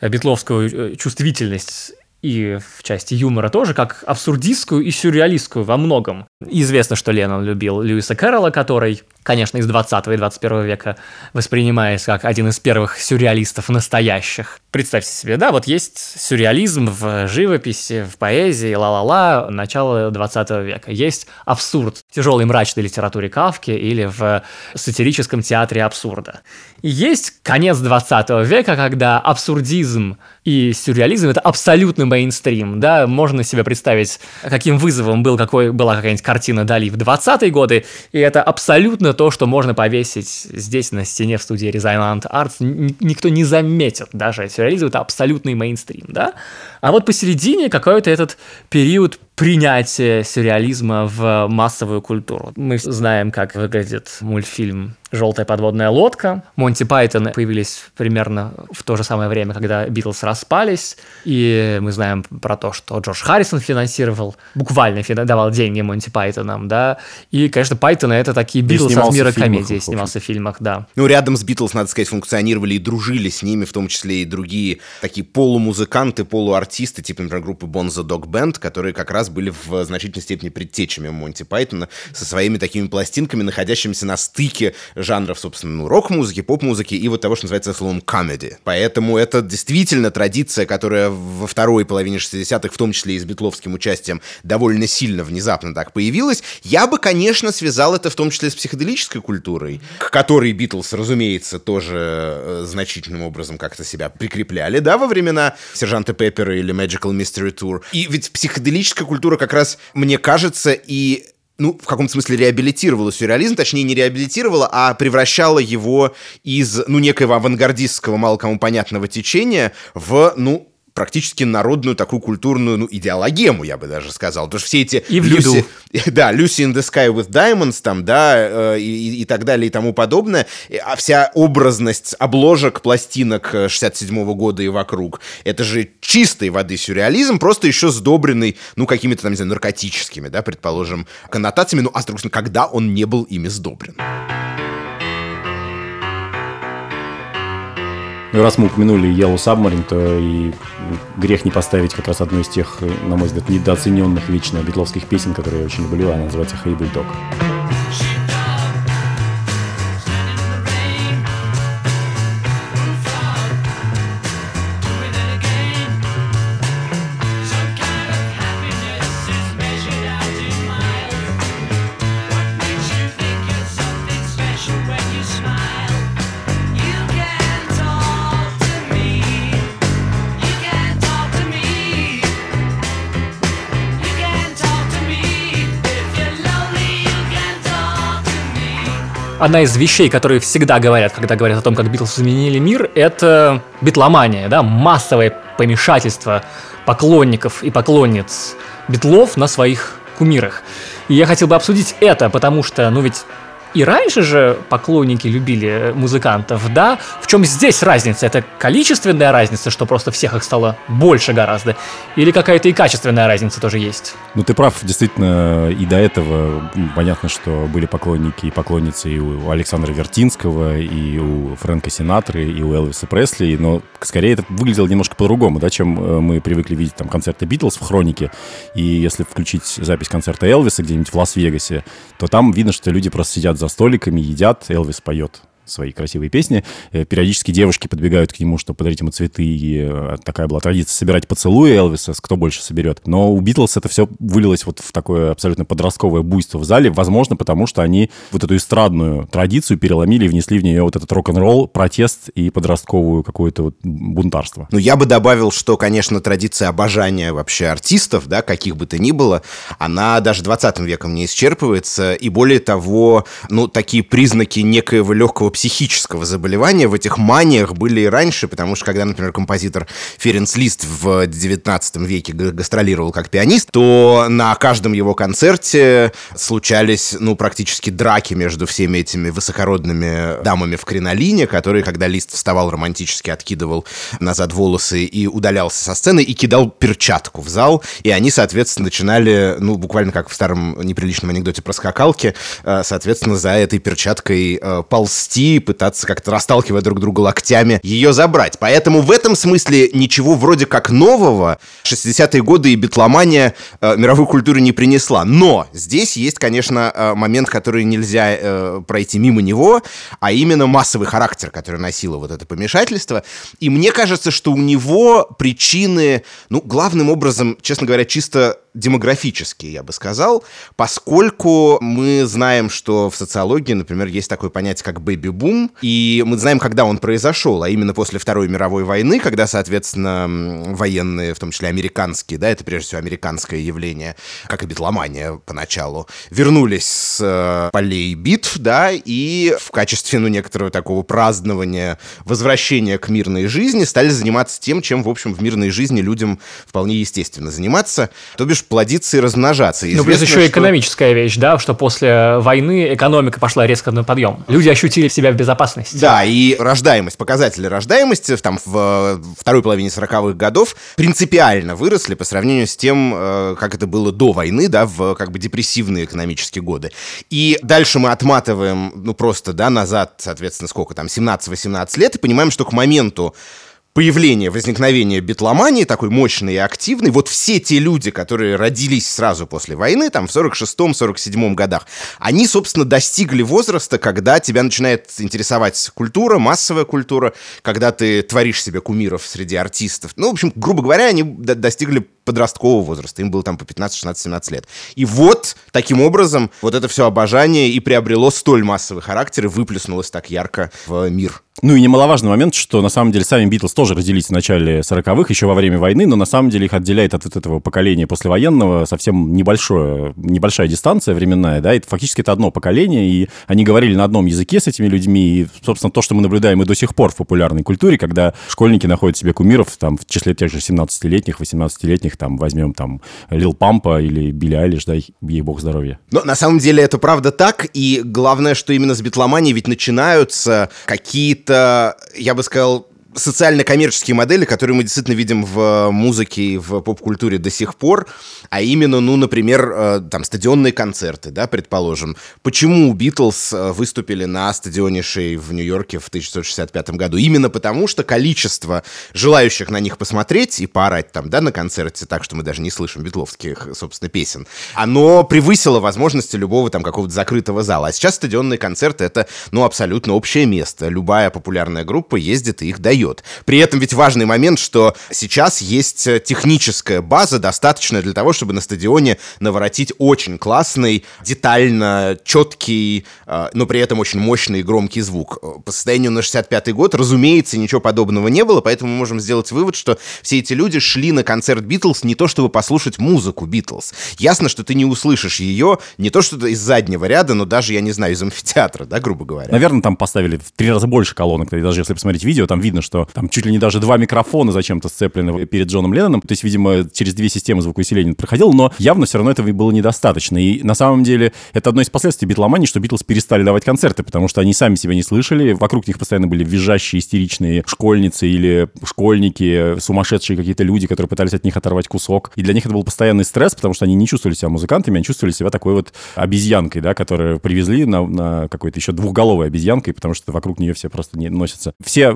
э, битловскую чувствительность и в части юмора тоже, как абсурдистскую и сюрреалистскую во многом. Известно, что Леннон любил Льюиса Кэрролла, который, конечно, из 20 и 21 века воспринимается как один из первых сюрреалистов настоящих. Представьте себе, да, вот есть сюрреализм в живописи, в поэзии, ла-ла-ла, начало 20 века. Есть абсурд в тяжелой мрачной литературе Кавки или в сатирическом театре абсурда. И есть конец 20 века, когда абсурдизм и сюрреализм — это абсолютный мейнстрим, да, можно себе представить, каким вызовом был, какой, была какая-нибудь картина Дали в 20-е годы, и это абсолютно то, что можно повесить здесь на стене в студии Resignant Arts, никто не заметит даже, сюрреализм — это абсолютный мейнстрим, да, а вот посередине какой-то этот период принятия сюрреализма в массовую культуру. Мы знаем, как выглядит мультфильм «Желтая подводная лодка». Монти Пайтон появились примерно в то же самое время, когда Битлз распались. И мы знаем про то, что Джордж Харрисон финансировал, буквально давал деньги Монти Пайтонам, да. И, конечно, Пайтона это такие Битлз от мира комедии, снимался в фильмах, да. Ну, рядом с Битлз, надо сказать, функционировали и дружили с ними, в том числе и другие такие полумузыканты, полуартисты, типа, например, группы Bonzo Dog Band, которые как раз были в значительной степени предтечами Монти Пайтона со своими такими пластинками, находящимися на стыке жанров, собственно, ну, рок-музыки, поп-музыки и вот того, что называется словом comedy. Поэтому это действительно традиция, которая во второй половине 60-х, в том числе и с битловским участием, довольно сильно внезапно так появилась. Я бы, конечно, связал это в том числе с психоделической культурой, к которой Битлз, разумеется, тоже э, значительным образом как-то себя прикрепляли, да, во времена Сержанта Пеппера или Magical Mystery Tour. И ведь психоделическая культура как раз, мне кажется, и ну, в каком-то смысле реабилитировала сюрреализм, точнее, не реабилитировала, а превращала его из, ну, некоего авангардистского, мало кому понятного течения в, ну, практически народную такую культурную, ну, идеологему, я бы даже сказал. Потому что все эти... И в Люси, да, Lucy in the Sky with Diamonds, там, да, э, и, и так далее и тому подобное. А вся образность обложек пластинок э, 67 года и вокруг, это же чистой воды сюрреализм, просто еще сдобренный, ну, какими-то там, не знаю, наркотическими, да, предположим, коннотациями, ну, а с другой стороны, когда он не был ими сдобрен. Ну, раз мы упомянули Yellow Submarine, то и грех не поставить как раз одну из тех, э, на мой взгляд, недооцененных вечно битловских песен, которые я очень люблю, она называется «Hey Bulldog». Одна из вещей, которые всегда говорят, когда говорят о том, как Битлз изменили мир, это битломания, да, массовое помешательство поклонников и поклонниц Битлов на своих кумирах. И я хотел бы обсудить это, потому что, ну ведь И раньше же поклонники любили музыкантов, да? В чем здесь разница? Это количественная разница, что просто всех их стало больше гораздо? Или какая-то и качественная разница тоже есть? Ну, ты прав, действительно, и до этого понятно, что были поклонники и поклонницы и у Александра Вертинского, и у Фрэнка Синатры, и у Элвиса Пресли, но скорее это выглядело немножко по-другому, да, чем э, мы привыкли видеть там концерты Битлз в хронике. И если включить запись концерта Элвиса где-нибудь в Лас-Вегасе, то там видно, что люди просто сидят за столиками, едят, Элвис поет свои красивые песни. Э, Периодически девушки подбегают к нему, чтобы подарить ему цветы. И э, такая была традиция собирать поцелуи Элвиса, кто больше соберет. Но у Битлз это все вылилось вот в такое абсолютно подростковое буйство в зале. Возможно, потому что они вот эту эстрадную традицию переломили и внесли в нее вот этот рок-н-ролл, протест и подростковую какое-то вот бунтарство. Ну, я бы добавил, что, конечно, традиция обожания вообще артистов, да, каких бы то ни было, она даже 20 веком не исчерпывается, и более того, ну, такие признаки некоего легкого психического заболевания. В этих маниях были и раньше, потому что когда, например, композитор Ференц Лист в 19 веке га- гастролировал как пианист, то на каждом его концерте случались, ну, практически драки между всеми этими высокородными дамами в кринолине, которые, когда Лист вставал романтически, откидывал назад волосы и удалялся со сцены и кидал перчатку в зал, и они, соответственно, начинали, ну, буквально как в старом неприличном анекдоте про скакалки, э, соответственно, за этой перчаткой э, пытаться как-то расталкивая друг друга локтями ее забрать. Поэтому в этом смысле ничего вроде как нового 60-е годы и битломания э, мировой культуре не принесла. Но здесь есть, конечно, э, момент, который нельзя э, пройти мимо него, а именно массовый характер, который носило вот это помешательство. И мне кажется, что у него причины, ну, главным образом, честно говоря, чисто демографические, я бы сказал, поскольку мы знаем, что в социологии, например, есть такое понятие, как бэби-бум, и мы знаем, когда он произошел, а именно после Второй мировой войны, когда, соответственно, военные, в том числе американские, да, это прежде всего американское явление, как и битломания поначалу, вернулись с э, полей битв, да, и в качестве, ну, некоторого такого празднования возвращения к мирной жизни стали заниматься тем, чем, в общем, в мирной жизни людям вполне естественно заниматься, то бишь плодиться и размножаться. Ну, плюс Известно, еще что- экономическая вещь, да, что после войны экономика пошла резко на подъем. Люди ощутили себя в безопасности. Да, и рождаемость, показатели рождаемости там, в э, второй половине 40-х годов принципиально выросли по сравнению с тем, э, как это было до войны, да, в как бы депрессивные экономические годы. И дальше мы отматываем, ну, просто, да, назад, соответственно, сколько там, 17-18 лет, и понимаем, что к моменту появления, возникновения битломании, такой мощной и активной, вот все те люди, которые родились сразу после войны, там, в 46-47 годах, они, собственно, достигли возраста, когда тебя начинает интересовать культура, массовая культура, когда ты творишь себе кумиров среди артистов. Ну, в общем, грубо говоря, они до- достигли подросткового возраста, им было там по 15, 16, 17 лет. И вот, таким образом, вот это все обожание и приобрело столь массовый характер и выплеснулось так ярко в мир. Ну и немаловажный момент, что на самом деле сами Битлз тоже родились в начале 40-х, еще во время войны, но на самом деле их отделяет от этого поколения послевоенного совсем небольшое, небольшая дистанция временная, да, это фактически это одно поколение, и они говорили на одном языке с этими людьми, и, собственно, то, что мы наблюдаем и до сих пор в популярной культуре, когда школьники находят себе кумиров, там, в числе тех же 17-летних, 18-летних, там, возьмем, там, Лил Пампа или Билли Айлиш, дай ей бог здоровья. Но на самом деле это правда так, и главное, что именно с битломанией ведь начинаются какие-то, я бы сказал, социально-коммерческие модели, которые мы действительно видим в музыке и в поп-культуре до сих пор, а именно, ну, например, э, там, стадионные концерты, да, предположим. Почему Битлз э, выступили на стадионе Шей в Нью-Йорке в 1965 году? Именно потому, что количество желающих на них посмотреть и поорать там, да, на концерте, так что мы даже не слышим битловских, собственно, песен, оно превысило возможности любого там какого-то закрытого зала. А сейчас стадионные концерты — это, ну, абсолютно общее место. Любая популярная группа ездит и их дает. При этом ведь важный момент, что сейчас есть э, техническая база, достаточная для того, чтобы на стадионе наворотить очень классный, детально четкий, э, но при этом очень мощный и громкий звук. Э, По состоянию на 65 год, разумеется, ничего подобного не было, поэтому мы можем сделать вывод, что все эти люди шли на концерт Битлз не то, чтобы послушать музыку Битлз. Ясно, что ты не услышишь ее не то, что из заднего ряда, но даже, я не знаю, из амфитеатра, да, грубо говоря. Наверное, там поставили в три раза больше колонок, даже если посмотреть видео, там видно, что что там чуть ли не даже два микрофона зачем-то сцеплены перед Джоном Ленноном. То есть, видимо, через две системы звукоусиления это проходило, но явно все равно этого было недостаточно. И на самом деле это одно из последствий битломании, что Битлз перестали давать концерты, потому что они сами себя не слышали. Вокруг них постоянно были визжащие, истеричные школьницы или школьники, сумасшедшие какие-то люди, которые пытались от них оторвать кусок. И для них это был постоянный стресс, потому что они не чувствовали себя музыкантами, они чувствовали себя такой вот обезьянкой, да, которую привезли на, на какой-то еще двухголовой обезьянкой, потому что вокруг нее все просто не носятся. Все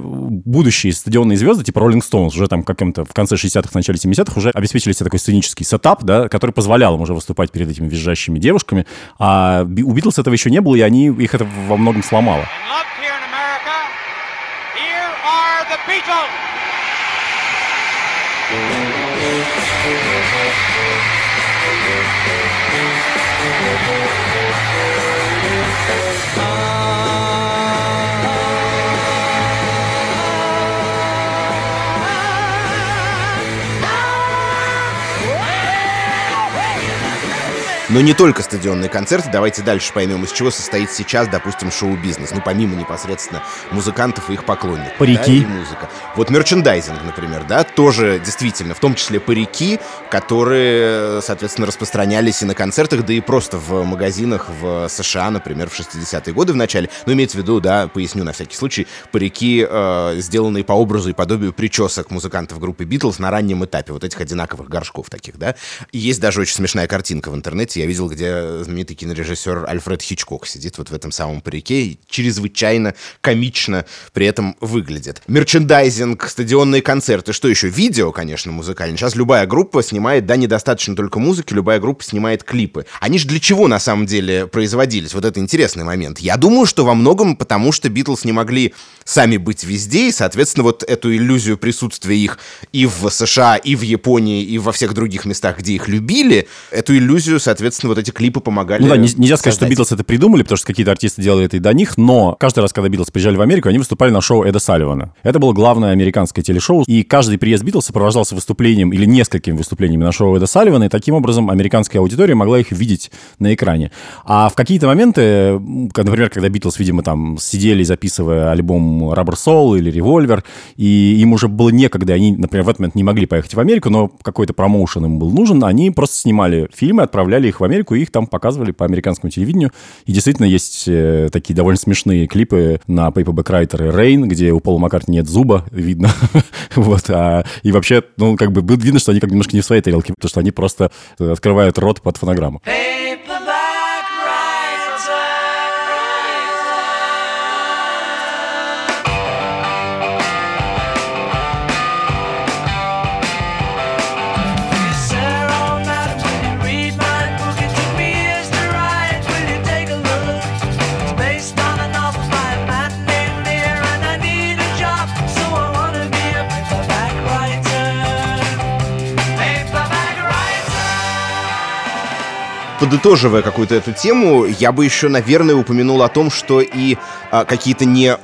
будущие стадионные звезды, типа Rolling Stones, уже там каким-то в конце 60-х, начале 70-х уже обеспечили себе такой сценический сетап, да, который позволял им уже выступать перед этими визжащими девушками. А у Битлз этого еще не было, и они их это во многом сломало. loved here Но не только стадионные концерты. Давайте дальше поймем, из чего состоит сейчас, допустим, шоу-бизнес. Ну, помимо непосредственно музыкантов и их поклонников. Парики. да, и музыка. Вот мерчендайзинг, например, да, тоже действительно, в том числе парики, которые, соответственно, распространялись и на концертах, да и просто в магазинах в США, например, в 60-е годы в начале. Ну, имеется в виду, да, поясню на всякий случай, парики, э, сделанные по образу и подобию причесок музыкантов группы Битлз на раннем этапе, вот этих одинаковых горшков таких, да. И есть даже очень смешная картинка в интернете, я видел, где знаменитый кинорежиссер Альфред Хичкок сидит вот в этом самом парике и чрезвычайно комично при этом выглядит. Мерчендайзинг, стадионные концерты, что еще? Видео, конечно, музыкальное. Сейчас любая группа снимает, да, недостаточно только музыки, любая группа снимает клипы. Они же для чего на самом деле производились? Вот это интересный момент. Я думаю, что во многом потому, что Битлз не могли сами быть везде, и, соответственно, вот эту иллюзию присутствия их и в США, и в Японии, и во всех других местах, где их любили, эту иллюзию, соответственно, вот эти клипы помогали Ну да, не- нельзя сказать, что. Битлз это придумали, потому что какие-то артисты делали это и до них, но каждый раз, когда Битлз приезжали в Америку, они выступали на шоу Эда Салливана. Это было главное американское телешоу, и каждый приезд Битлз сопровождался выступлением или несколькими выступлениями на шоу Эда Салливана, и таким образом американская аудитория могла их видеть на экране. А в какие-то моменты, например, когда Битлз, видимо, там сидели, записывая альбом Rubber Soul или Revolver, и им уже было некогда, они, например, в этот момент не могли поехать в Америку, но какой-то промоушен им был нужен, они просто снимали фильмы, отправляли их в Америку, и их там показывали по американскому телевидению. И действительно есть э, такие довольно смешные клипы на Paperback Writer и Rain, где у Пола Маккартни нет зуба, видно. вот, а, и вообще, ну, как бы видно, что они как немножко не в своей тарелке, потому что они просто э, открывают рот под фонограмму. Paperback подытоживая какую-то эту тему, я бы еще, наверное, упомянул о том, что и а, какие-то не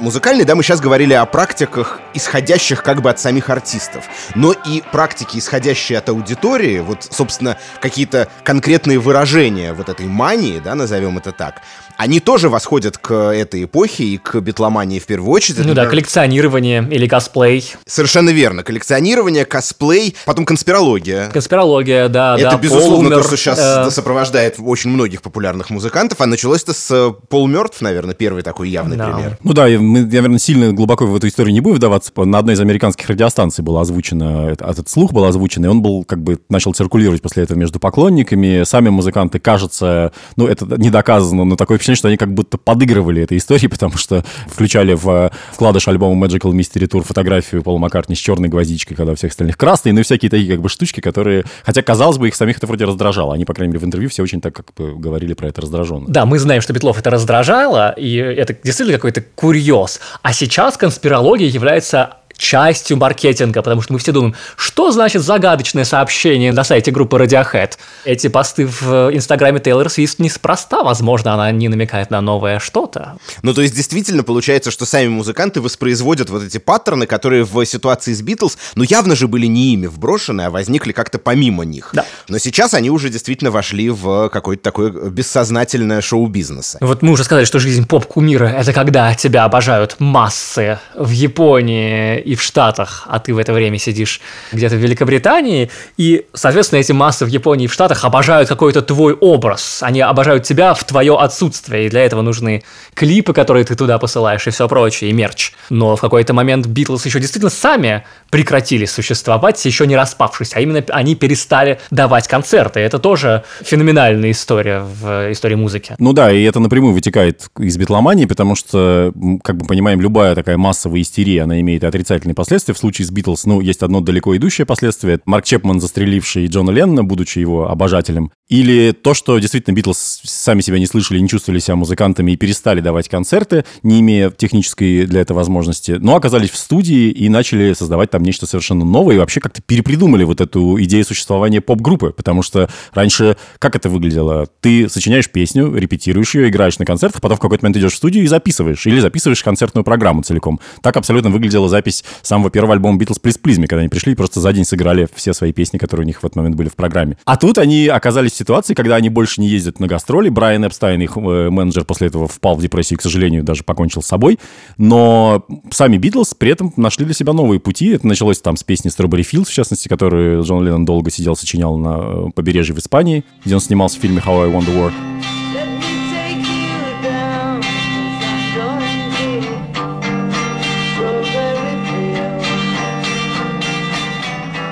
музыкальные, да, мы сейчас говорили о практиках, исходящих как бы от самих артистов, но и практики, исходящие от аудитории, вот, собственно, какие-то конкретные выражения вот этой мании, да, назовем это так, они тоже восходят к этой эпохе и к битломании в первую очередь. Ну Это, да, например, коллекционирование или косплей. Совершенно верно. Коллекционирование, косплей, потом конспирология. Конспирология, да, Это, да. безусловно, Полмер, то, что сейчас э, сопровождает очень многих популярных музыкантов. А началось это с э, Пол Мертв, наверное, первый такой явный Да. пример. Ну да, мы, наверное, сильно глубоко в эту историю не будем вдаваться. На одной из американских радиостанций было озвучено, это- этот слух был озвучен, и он был как бы начал циркулировать после этого между поклонниками. Сами музыканты, кажется, ну это не доказано, но такое впечатление, что они как будто подыгрывали этой истории, потому что включали в э, вкладыш альбома Magical Mystery Tour фотографию Пола Маккартни с черной гвоздичкой, когда у всех остальных красные, ну и всякие такие как бы штучки, которые, хотя казалось бы, их самих это вроде раздражало. Они, по крайней мере, в интервью все очень так как бы говорили про это раздраженно. Да, мы знаем, что Петлов это раздражало, и это действительно какой-то курьез. А сейчас конспирология является частью маркетинга, потому что мы все думаем, что значит загадочное сообщение на сайте группы Radiohead. Эти посты в инстаграме Тейлор Свифт неспроста, возможно, она не намекает на новое что-то. Ну, то есть, действительно, получается, что сами музыканты воспроизводят вот эти паттерны, которые в ситуации с Битлз, ну, явно же были не ими вброшены, а возникли как-то помимо них. Да. Но сейчас они уже действительно вошли в какое-то такое бессознательное шоу бизнеса. Вот мы уже сказали, что жизнь поп-кумира – это когда тебя обожают массы в Японии и в Штатах, а ты в это время сидишь где-то в Великобритании, и, соответственно, эти массы в Японии и в Штатах обожают какой-то твой образ, они обожают тебя в твое отсутствие, и для этого нужны клипы, которые ты туда посылаешь, и все прочее, и мерч. Но в какой-то момент Битлз еще действительно сами прекратили существовать, еще не распавшись, а именно они перестали давать концерты. Это тоже феноменальная история в истории музыки. Ну да, и это напрямую вытекает из битломании, потому что, как мы понимаем, любая такая массовая истерия, она имеет и отрицательные последствия. В случае с Битлз, ну, есть одно далеко идущее последствие. Марк Чепман, застреливший Джона Леннона, будучи его обожателем. Или то, что действительно Битлз сами себя не слышали, не чувствовали себя музыкантами и перестали давать концерты, не имея технической для этого возможности, но оказались в студии и начали создавать там нечто совершенно новое и вообще как-то перепридумали вот эту идею существования поп-группы, потому что раньше как это выглядело? Ты сочиняешь песню, репетируешь ее, играешь на концертах, потом в какой-то момент идешь в студию и записываешь, или записываешь концертную программу целиком. Так абсолютно выглядела запись самого первого альбома Beatles Please Please Me, когда они пришли и просто за день сыграли все свои песни, которые у них в этот момент были в программе. А тут они оказались в ситуации, когда они больше не ездят на гастроли. Брайан Эпстайн, их э, менеджер, после этого впал в депрессию и, к сожалению, даже покончил с собой. Но сами Битлз при этом нашли для себя новые пути. Это началось там с песни Strawberry Fields, в частности, которую Джон Леннон долго сидел, сочинял на э, побережье в Испании, где он снимался в фильме How I Won the War.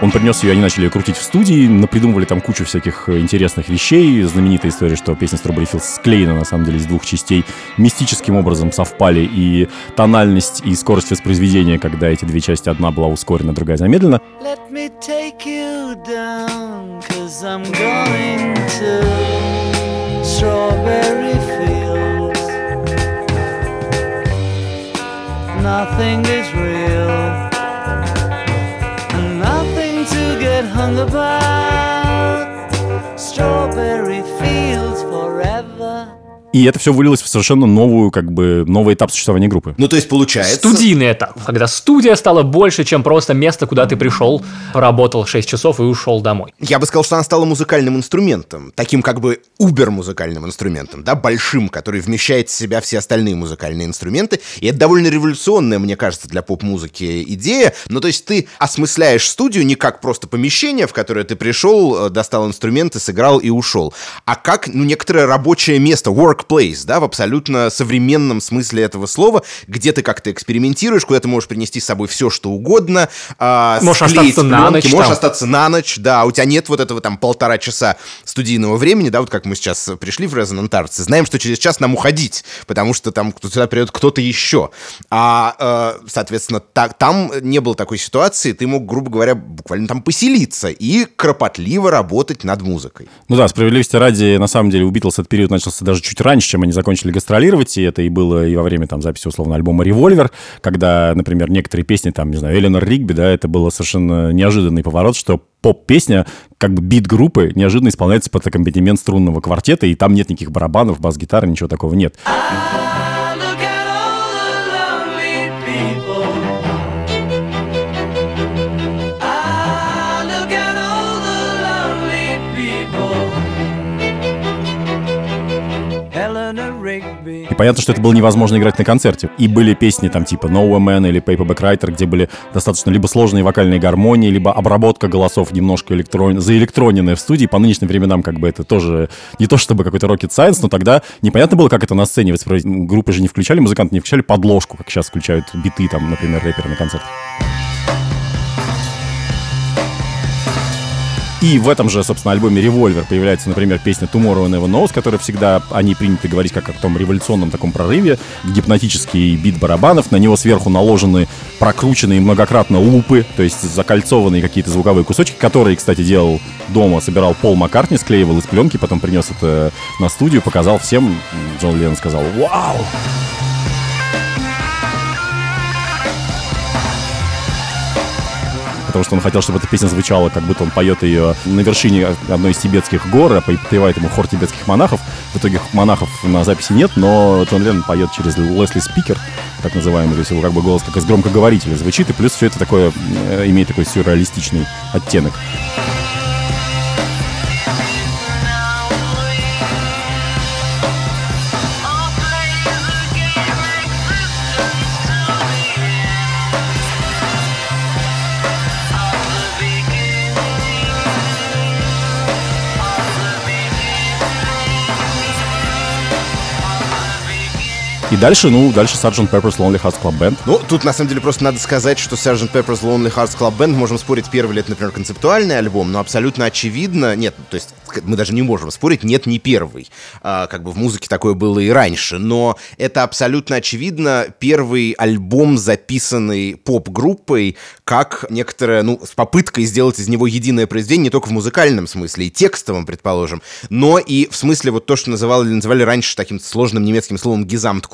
Он принес ее, они начали ее крутить в студии, напридумывали там кучу всяких э, интересных вещей. Знаменитая история, что песня Strawberry Fields склеена, на самом деле, из двух частей. Мистическим образом совпали и тональность, и скорость воспроизведения, когда эти две части, одна была ускорена, другая замедлена. Let me take you down, cause I'm going to strawberry fields. Nothing is real, hung about. Strawberry. И это все вылилось в совершенно новую, как бы, новый этап существования группы. Ну, то есть, получается... Студийный этап, когда студия стала больше, чем просто место, куда ты пришел, поработал 6 часов и ушел домой. Я бы сказал, что она стала музыкальным инструментом, таким как бы убер-музыкальным инструментом, да, большим, который вмещает в себя все остальные музыкальные инструменты. И это довольно революционная, мне кажется, для поп-музыки идея. Ну, то есть ты осмысляешь студию не как просто помещение, в которое ты пришел, э, достал инструменты, сыграл и ушел, а как, ну, некоторое рабочее место, workplace, да, в абсолютно современном смысле этого слова, где ты как-то экспериментируешь, куда ты можешь принести с собой все, что угодно, а, Можешь склеить остаться на пленки, ночь можешь там. остаться на ночь, да, у тебя нет вот этого там полтора часа студийного времени, да, вот как мы сейчас пришли в Resonant Arts, знаем, что через час нам уходить, потому что там сюда придет кто-то еще. А, э, соответственно, та- там не было такой ситуации, ты мог, грубо говоря, буквально там поселиться и кропотливо работать над музыкой. Ну да, справедливости ради, на самом деле, у Битлз этот период начался даже чуть раньше, чем они закончили гастролировать, и это и было и во время там записи, условно, альбома «Револьвер», когда, например, некоторые песни, там, не знаю, Эленор Ригби, да, это было совершенно неожиданный поворот, что поп-песня, как бы бит группы, неожиданно исполняется под аккомпанемент струнного квартета, и там нет никаких барабанов, бас-гитары, ничего такого нет. Ah, понятно, что это было невозможно играть на концерте. И были песни там типа No Man или Paperback Writer, где были достаточно либо сложные вокальные гармонии, либо обработка голосов немножко электрон... заэлектроненная в студии. По нынешним временам как бы это тоже не то чтобы какой-то rocket science, но тогда непонятно было, как это на сцене воспроизвести. Группы же не включали, музыканты не включали подложку, как сейчас включают биты там, например, рэперы на концертах. И в этом же, собственно, альбоме «Револьвер» появляется, например, песня «Tomorrow Never Knows», которая всегда, о ней принято говорить как о том революционном таком прорыве, гипнотический бит барабанов, на него сверху наложены прокрученные многократно лупы, то есть закольцованные какие-то звуковые кусочки, которые, кстати, делал дома, собирал Пол Маккартни, склеивал из пленки, потом принес это на студию, показал всем. Джон Леннон сказал «Вау!» Потому что он хотел, чтобы эта песня звучала, как будто он поет ее на вершине одной из тибетских гор, а подпевает ему хор тибетских монахов. В итоге монахов на записи нет, но Джон Леннон поет через Лесли Спикер, так называемый, то есть его как бы голос как из громкоговорителя звучит, и плюс все это такое э, имеет такой сюрреалистичный оттенок. И дальше, ну, дальше Sgt. Pepper's Lonely Hearts Club Band. Ну, тут на самом деле просто надо сказать, что Sgt. Pepper's Lonely Hearts Club Band, можем спорить, первый ли это, например, концептуальный альбом, но абсолютно очевидно, нет, то есть мы даже не можем спорить, нет, не первый. А, как бы в музыке такое было и раньше, но это абсолютно очевидно первый альбом, записанный поп-группой, как некоторая, ну, с попыткой сделать из него единое произведение не только в музыкальном смысле, и текстовом, предположим, но и в смысле вот то, что называли, называли раньше таким сложным немецким словом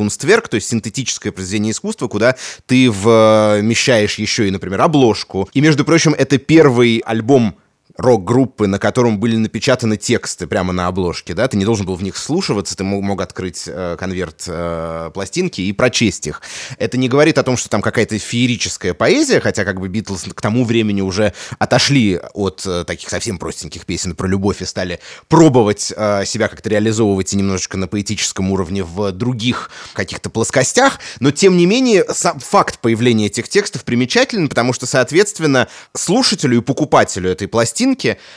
«гизамткунстверк», то есть синтетическое произведение искусства, куда ты вмещаешь еще и, например, обложку. И, между прочим, это первый альбом рок-группы, на котором были напечатаны тексты прямо на обложке, да, ты не должен был в них слушаться, ты мог, открыть э, конверт э, пластинки и прочесть их. Это не говорит о том, что там какая-то феерическая поэзия, хотя как бы Битлз к тому времени уже отошли от э, таких совсем простеньких песен про любовь и стали пробовать э, себя как-то реализовывать и немножечко на поэтическом уровне в других каких-то плоскостях, но тем не менее сам факт появления этих текстов примечателен, потому что, соответственно, слушателю и покупателю этой пластинки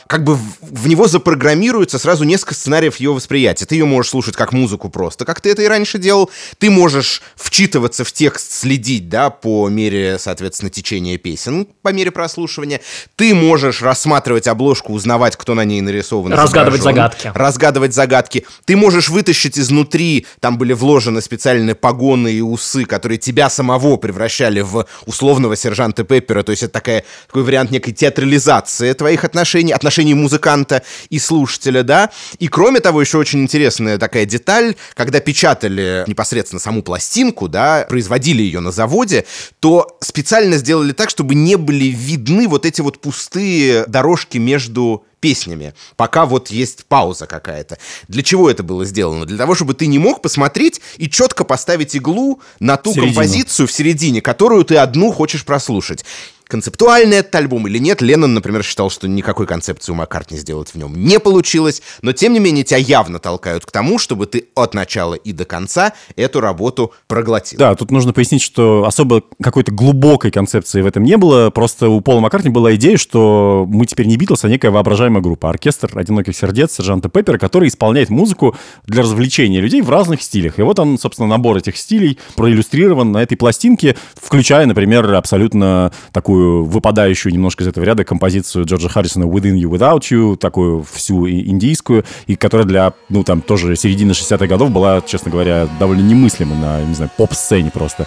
как бы в, в него запрограммируется сразу несколько сценариев ее восприятия. Ты ее можешь слушать как музыку просто, как ты это и раньше делал. Ты можешь вчитываться в текст, следить, да, по мере, соответственно, течения песен, по мере прослушивания. Ты можешь рассматривать обложку, узнавать, кто на ней нарисован. Разгадывать изображен, загадки. Разгадывать загадки. Ты можешь вытащить изнутри, там были вложены специальные погоны и усы, которые тебя самого превращали в условного сержанта Пеппера. То есть это такая, такой вариант некой театрализации твоих отношений, отношений музыканта и слушателя, да. И кроме того, еще очень интересная такая деталь, когда печатали непосредственно саму пластинку, да, производили ее на заводе, то специально сделали так, чтобы не были видны вот эти вот пустые дорожки между песнями, пока вот есть пауза какая-то. Для чего это было сделано? Для того, чтобы ты не мог посмотреть и четко поставить иглу на ту Середину. композицию в середине, которую ты одну хочешь прослушать. Концептуальный этот альбом или нет, Леннон, например, считал, что никакой концепции у Маккартни сделать в нем не получилось, но тем не менее тебя явно толкают к тому, чтобы ты от начала и до конца эту работу проглотил. Да, тут нужно пояснить, что особо какой-то глубокой концепции в этом не было. Просто у Пола Маккартни была идея, что мы теперь не Битлз, а некая воображаемая группа. Оркестр «Одиноких сердец» сержанта Пеппера, который исполняет музыку для развлечения людей в разных стилях. И вот он, собственно, набор этих стилей проиллюстрирован на этой пластинке, включая, например, абсолютно такую выпадающую немножко из этого ряда композицию Джорджа Харрисона «Within You, Without You», такую всю индийскую, и которая для, ну, там, тоже середины 60-х годов была, честно говоря, довольно немыслима на, не знаю, поп-сцене просто.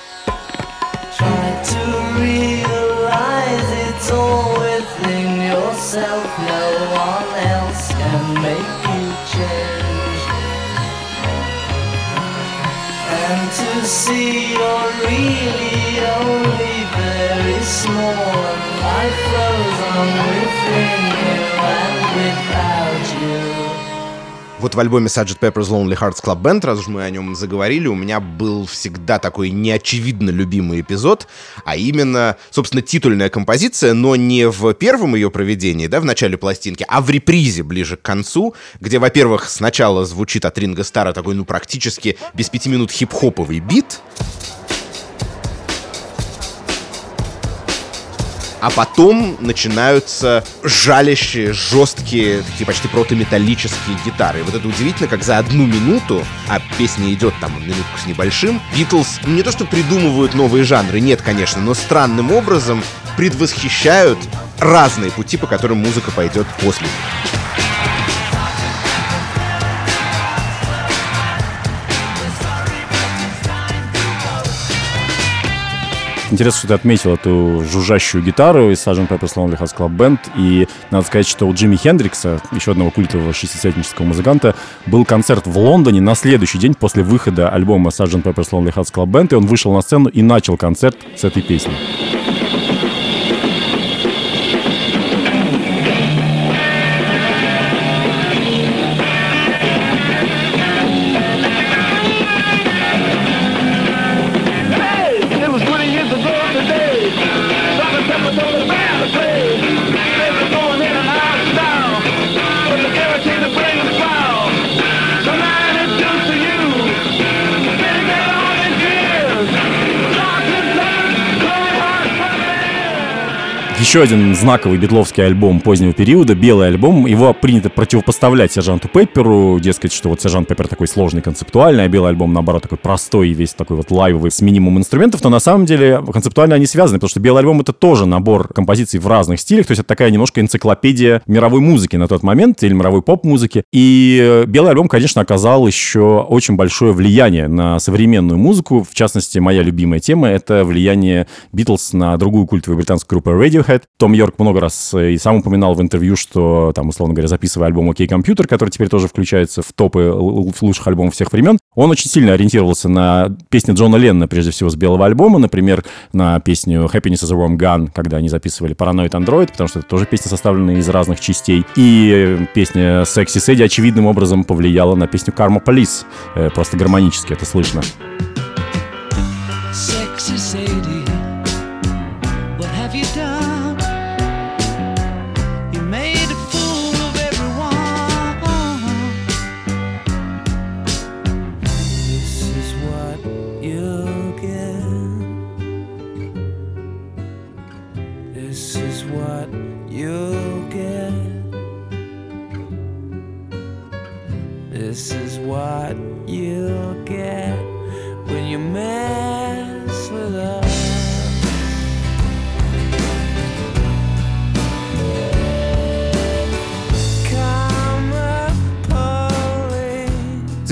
Try to realize it's Вот в альбоме Sgt. Pepper's Lonely Hearts Club Band, раз уж мы о нем заговорили, у меня был всегда такой неочевидно любимый эпизод, а именно, собственно, титульная композиция, но не в первом ее проведении, да, в начале пластинки, а в репризе ближе к концу, где, во-первых, сначала звучит от Ринга Стара такой, ну, практически без пяти минут хип-хоповый бит, а потом начинаются жалящие, жесткие, такие почти протометаллические гитары. И вот это удивительно, как за одну минуту, а песня идет там минутку с небольшим, Битлз не то что придумывают новые жанры, нет, конечно, но странным образом предвосхищают разные пути, по которым музыка пойдет после них. Интересно, что ты отметил эту жужжащую гитару из Sgt. Pepper's Lonely Hearts Club Band. И надо сказать, что у Джимми Хендрикса, еще одного культового шестидесятнического музыканта, был концерт в Лондоне на следующий день после выхода альбома Sgt. Pepper's Lonely Hearts Club Band. И он вышел на сцену и начал концерт с этой песни. Еще один знаковый битловский альбом позднего периода, белый альбом. Его принято противопоставлять сержанту Пепперу, дескать, что вот сержант Пеппер такой сложный, концептуальный, а белый альбом, наоборот, такой простой, и весь такой вот лайвовый, с минимумом инструментов, но на самом деле концептуально они связаны, потому что белый альбом это тоже набор композиций в разных стилях, то есть это такая немножко энциклопедия мировой музыки на тот момент, или мировой поп-музыки. И белый альбом, конечно, оказал еще очень большое влияние на современную музыку. В частности, моя любимая тема — это влияние Битлз на другую культовую британскую группу Radiohead. Том Йорк много раз э, и сам упоминал в интервью, что, там, условно говоря, записывая альбом «Окей, компьютер», который теперь тоже включается в топы лучших альбомов всех времен, он очень сильно ориентировался на песни Джона Леннона, прежде всего, с белого альбома, например, на песню «Happiness is a Warm Gun», когда они записывали «Paranoid Android», потому что это тоже песня, составленная из разных частей. И песня «Sexy Sadie» очевидным образом повлияла на песню «Karma Police». Э, Просто гармонически это слышно. Sexy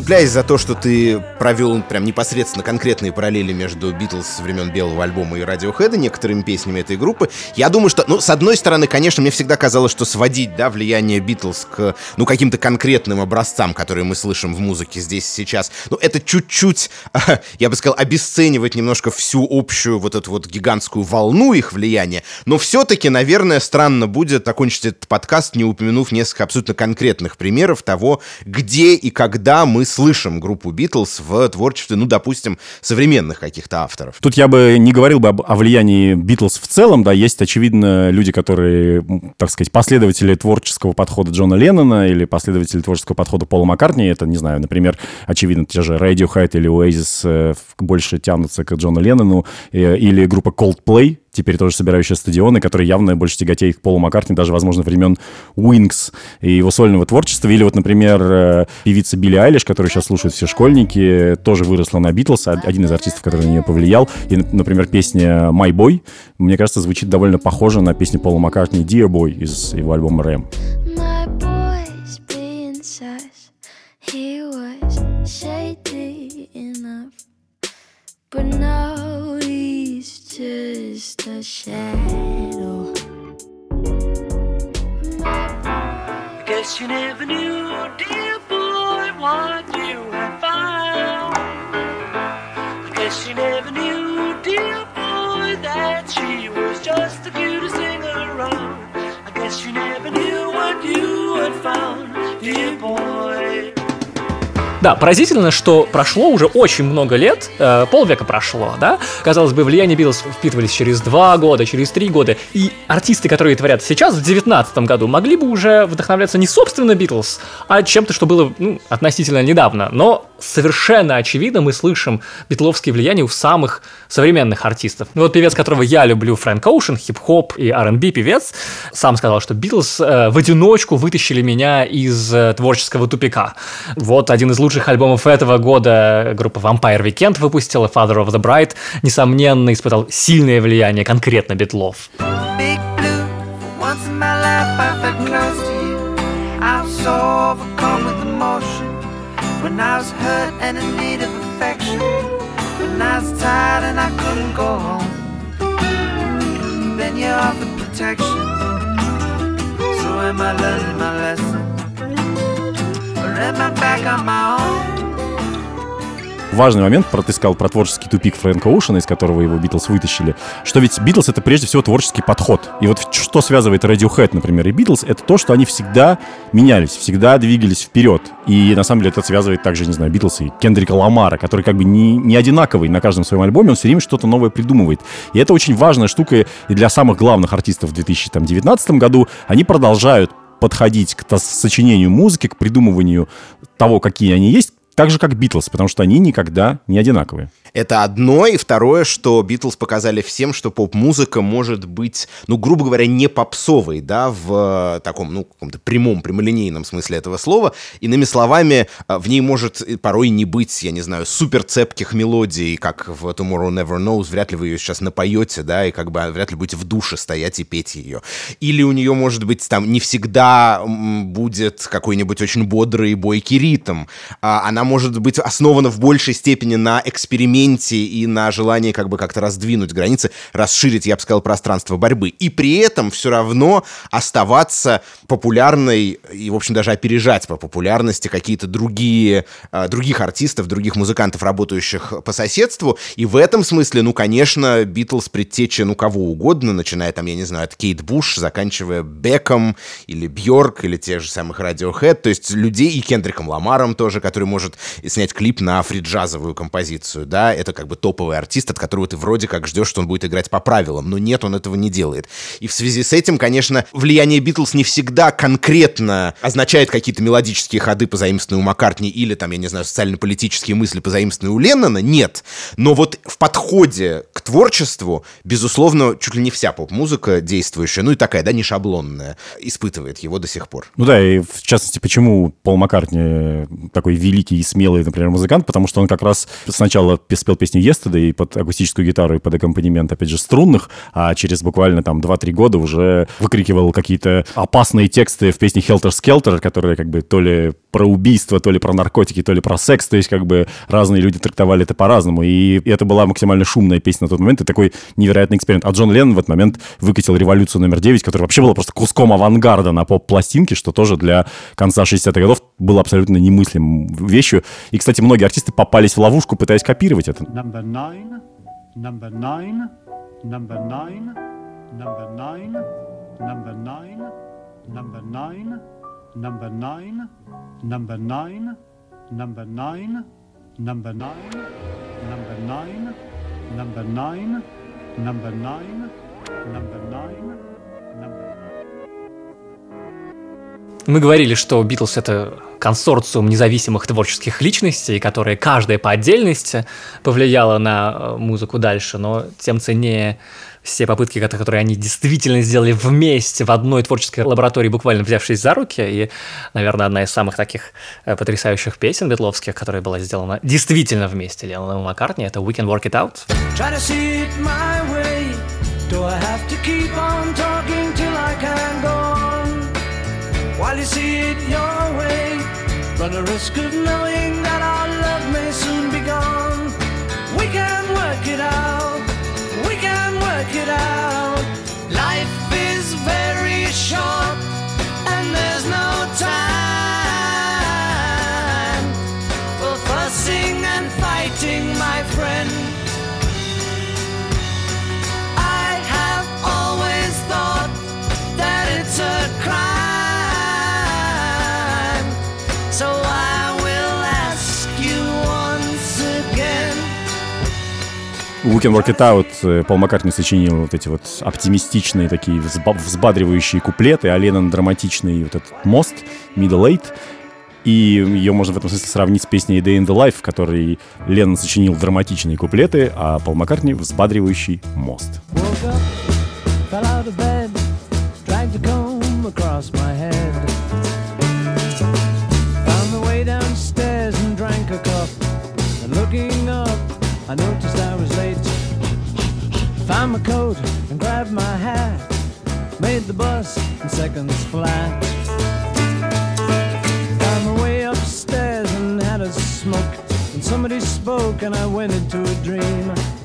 Цепляясь за то, что ты провел прям непосредственно конкретные параллели между Битлз времен Белого альбома и Радиохэда, некоторыми песнями этой группы, я думаю, что, ну, с одной стороны, конечно, мне всегда казалось, что сводить, да, влияние Битлз к, ну, каким-то конкретным образцам, которые мы слышим в музыке здесь сейчас, ну, это чуть-чуть, я бы сказал, обесценивать немножко всю общую вот эту вот гигантскую волну их влияния, но все-таки, наверное, странно будет окончить этот подкаст, не упомянув несколько абсолютно конкретных примеров того, где и когда мы слышим группу Битлз в творчестве, ну, допустим, современных каких-то авторов. Тут я бы не говорил бы об, о влиянии Битлз в целом, да, есть, очевидно, люди, которые, так сказать, последователи творческого подхода Джона Леннона или последователи творческого подхода Пола Маккартни, это, не знаю, например, очевидно, те же Radiohead или Oasis э, больше тянутся к Джону Леннону, э, или группа Coldplay, теперь тоже собирающая стадионы, которые явно больше тяготеет к Полу Маккартни, даже, возможно, времен Wings и его сольного творчества. Или вот, например, э, певица Билли Айлиш, которую сейчас слушают все школьники, тоже выросла на Битлз, од- один из артистов, который на нее повлиял. И, нап- например, песня «My Boy», мне кажется, звучит довольно похоже на песню Пола Маккартни «Dear Boy» из его альбома «Рэм». A shadow. I guess you never knew, dear boy, what you had found. I guess you never knew, dear boy, that she was just the cutest thing around. I guess you never knew what you had found, dear boy. Да, поразительно, что прошло уже очень много лет, э, полвека прошло, да? Казалось бы, влияние Битлз впитывались через два года, через три года, и артисты, которые творят сейчас, в девятнадцатом году, могли бы уже вдохновляться не собственно Битлз, а чем-то, что было ну, относительно недавно. Но совершенно очевидно мы слышим битловские влияния у самых современных артистов. Ну вот певец, которого я люблю, Фрэнк Оушен, хип-хоп и R&B певец, сам сказал, что Битлз э, в одиночку вытащили меня из э, творческого тупика. Вот один из лучших альбомов этого года группа Vampire Weekend выпустила, Father of the Bride, несомненно, испытал сильное влияние конкретно Битлов. Then you offered protection. So am I learning my lesson? Важный момент, про ты сказал про творческий тупик Фрэнка Оушена, из которого его Битлз вытащили, что ведь Битлз — это прежде всего творческий подход. И вот что связывает Radiohead, например, и Битлз, это то, что они всегда менялись, всегда двигались вперед. И на самом деле это связывает также, не знаю, Битлз и Кендрика Ламара, который как бы не, не одинаковый на каждом своем альбоме, он все время что-то новое придумывает. И это очень важная штука и для самых главных артистов в 2019 году. Они продолжают подходить к сочинению музыки, к придумыванию того, какие они есть, так же, как Битлз, потому что они никогда не одинаковые. Это одно. И второе, что Битлз показали всем, что поп-музыка может быть, ну, грубо говоря, не попсовой, да, в э, таком, ну, каком-то прямом, прямолинейном смысле этого слова. Иными словами, э, в ней может порой не быть, я не знаю, супер цепких мелодий, как в Tomorrow Never Knows. Вряд ли вы ее сейчас напоете, да, и как бы вряд ли будете в душе стоять и петь ее. Или у нее, может быть, там не всегда будет какой-нибудь очень бодрый, бойкий ритм. А, Она может быть основана в большей степени на эксперименте и на желании как бы как-то раздвинуть границы, расширить, я бы сказал, пространство борьбы. И при этом все равно оставаться популярной и, в общем, даже опережать по популярности какие-то другие, а, других артистов, других музыкантов, работающих по соседству. И в этом смысле, ну, конечно, Битлз предтеча, ну, кого угодно, начиная там, я не знаю, от Кейт Буш, заканчивая Беком или Бьорк, или тех же самых Radiohead, то есть людей и Кендриком Ламаром тоже, который может снять клип на фриджазовую композицию, да, это как бы топовый артист, от которого ты вроде как ждешь, что он будет играть по правилам, но нет, он этого не делает. И в связи с этим, конечно, влияние Битлз не всегда конкретно означает какие-то мелодические ходы, позаимствованные у Маккартни, или там, я не знаю, социально-политические мысли, позаимствованные у Леннона, нет. Но вот в подходе к творчеству, безусловно, чуть ли не вся поп-музыка действующая, ну и такая, да, не шаблонная, испытывает его до сих пор. Ну да, и в частности, почему Пол Маккартни такой великий и смелый, например, музыкант, потому что он как раз сначала пе- спел песню Yesterday под акустическую гитару и под аккомпанемент, опять же, струнных, а через буквально там 2-3 года уже выкрикивал какие-то опасные тексты в песне Helter Skelter, которые как бы то ли про убийство, то ли про наркотики, то ли про секс, то есть как бы разные люди трактовали это по-разному, и это была максимально шумная песня на тот момент, и такой невероятный эксперимент. А Джон Леннон в этот момент выкатил «Революцию номер 9», которая вообще была просто куском авангарда на поп-пластинке, что тоже для конца 60-х годов было абсолютно немыслимым вещью. И, кстати, многие артисты попались в ловушку, пытаясь копировать это. Number nine, number nine, number nine, number nine, number nine, number nine, number nine, number nine, number nine, number nine, number nine, number nine, Мы говорили, что Битлз это консорциум независимых творческих личностей, которые каждая по отдельности повлияла на э, музыку дальше, но тем ценнее все попытки, кото- которые они действительно сделали вместе в одной творческой лаборатории, буквально взявшись за руки. И, наверное, одна из самых таких э, потрясающих песен битловских, которая была сделана действительно вместе Ленноном и Маккартни, это «We Can Work It Out». Run a risk of knowing that our love may soon be gone. We can work it out. Out. We Can Work It Out э, Пол Маккартни сочинил вот эти вот оптимистичные такие взба- взбадривающие куплеты, а Леннон драматичный вот этот мост, Middle Eight. И ее можно в этом смысле сравнить с песней Day in the Life, в которой Леннон сочинил драматичные куплеты, а Пол Маккартни взбадривающий мост. Woke my coat and grabbed my hat. Made the bus in seconds flat. Found my way upstairs and had a smoke. And somebody spoke and I went into a dream.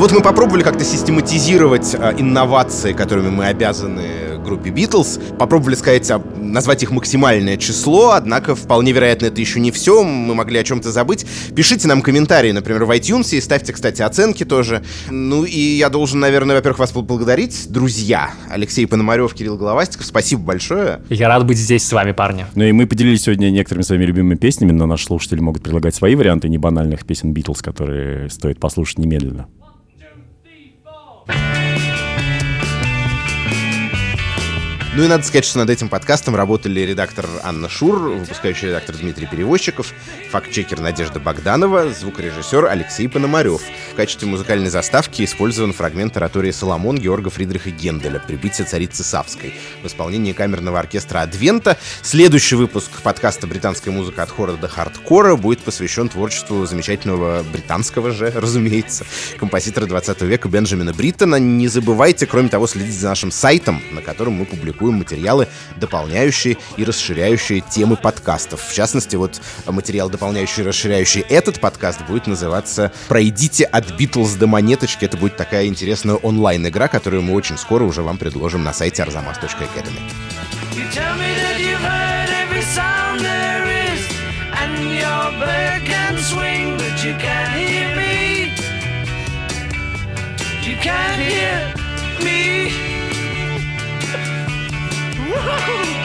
Ну вот мы попробовали как-то систематизировать а, инновации, которыми мы обязаны группе Битлз. Попробовали сказать, а, назвать их максимальное число, однако вполне вероятно это еще не все, мы могли о чем-то забыть. Пишите нам комментарии, например, в iTunes, и ставьте, кстати, оценки тоже. Ну и я должен, наверное, во-первых, вас поблагодарить, друзья. Алексей Пономарев, Кирилл Головастиков, спасибо большое. Я рад быть здесь с вами, парни. Ну и мы поделились сегодня некоторыми своими любимыми песнями, но наши слушатели могут предлагать свои варианты небанальных песен Битлз, которые стоит послушать немедленно. Bye. Ну и надо сказать, что над этим подкастом работали редактор Анна Шур, выпускающий редактор Дмитрий Перевозчиков, фактчекер Надежда Богданова, звукорежиссер Алексей Пономарев. В качестве музыкальной заставки использован фрагмент оратории «Соломон» Георга Фридриха Генделя «Прибытие царицы Савской» в исполнении камерного оркестра «Адвента». Следующий выпуск подкаста «Британская музыка от хора до хардкора» будет посвящен творчеству замечательного британского же, разумеется, композитора 20 века Бенджамина Бриттона. Не забывайте, кроме того, следить за нашим сайтом, на котором мы публикуем материалы, дополняющие и расширяющие темы подкастов. В частности, вот материал, дополняющий и расширяющий этот подкаст, будет называться «Пройдите от Битлз до монеточки». Это будет такая интересная онлайн-игра, которую мы очень скоро уже вам предложим на сайте arzamas.academy. Can't hear me. Woo-hoo!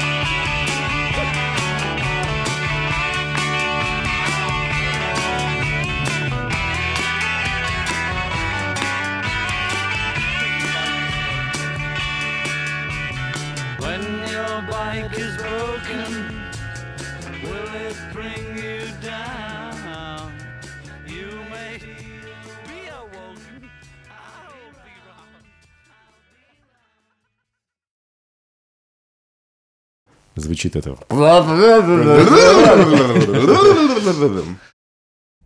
Звучит это.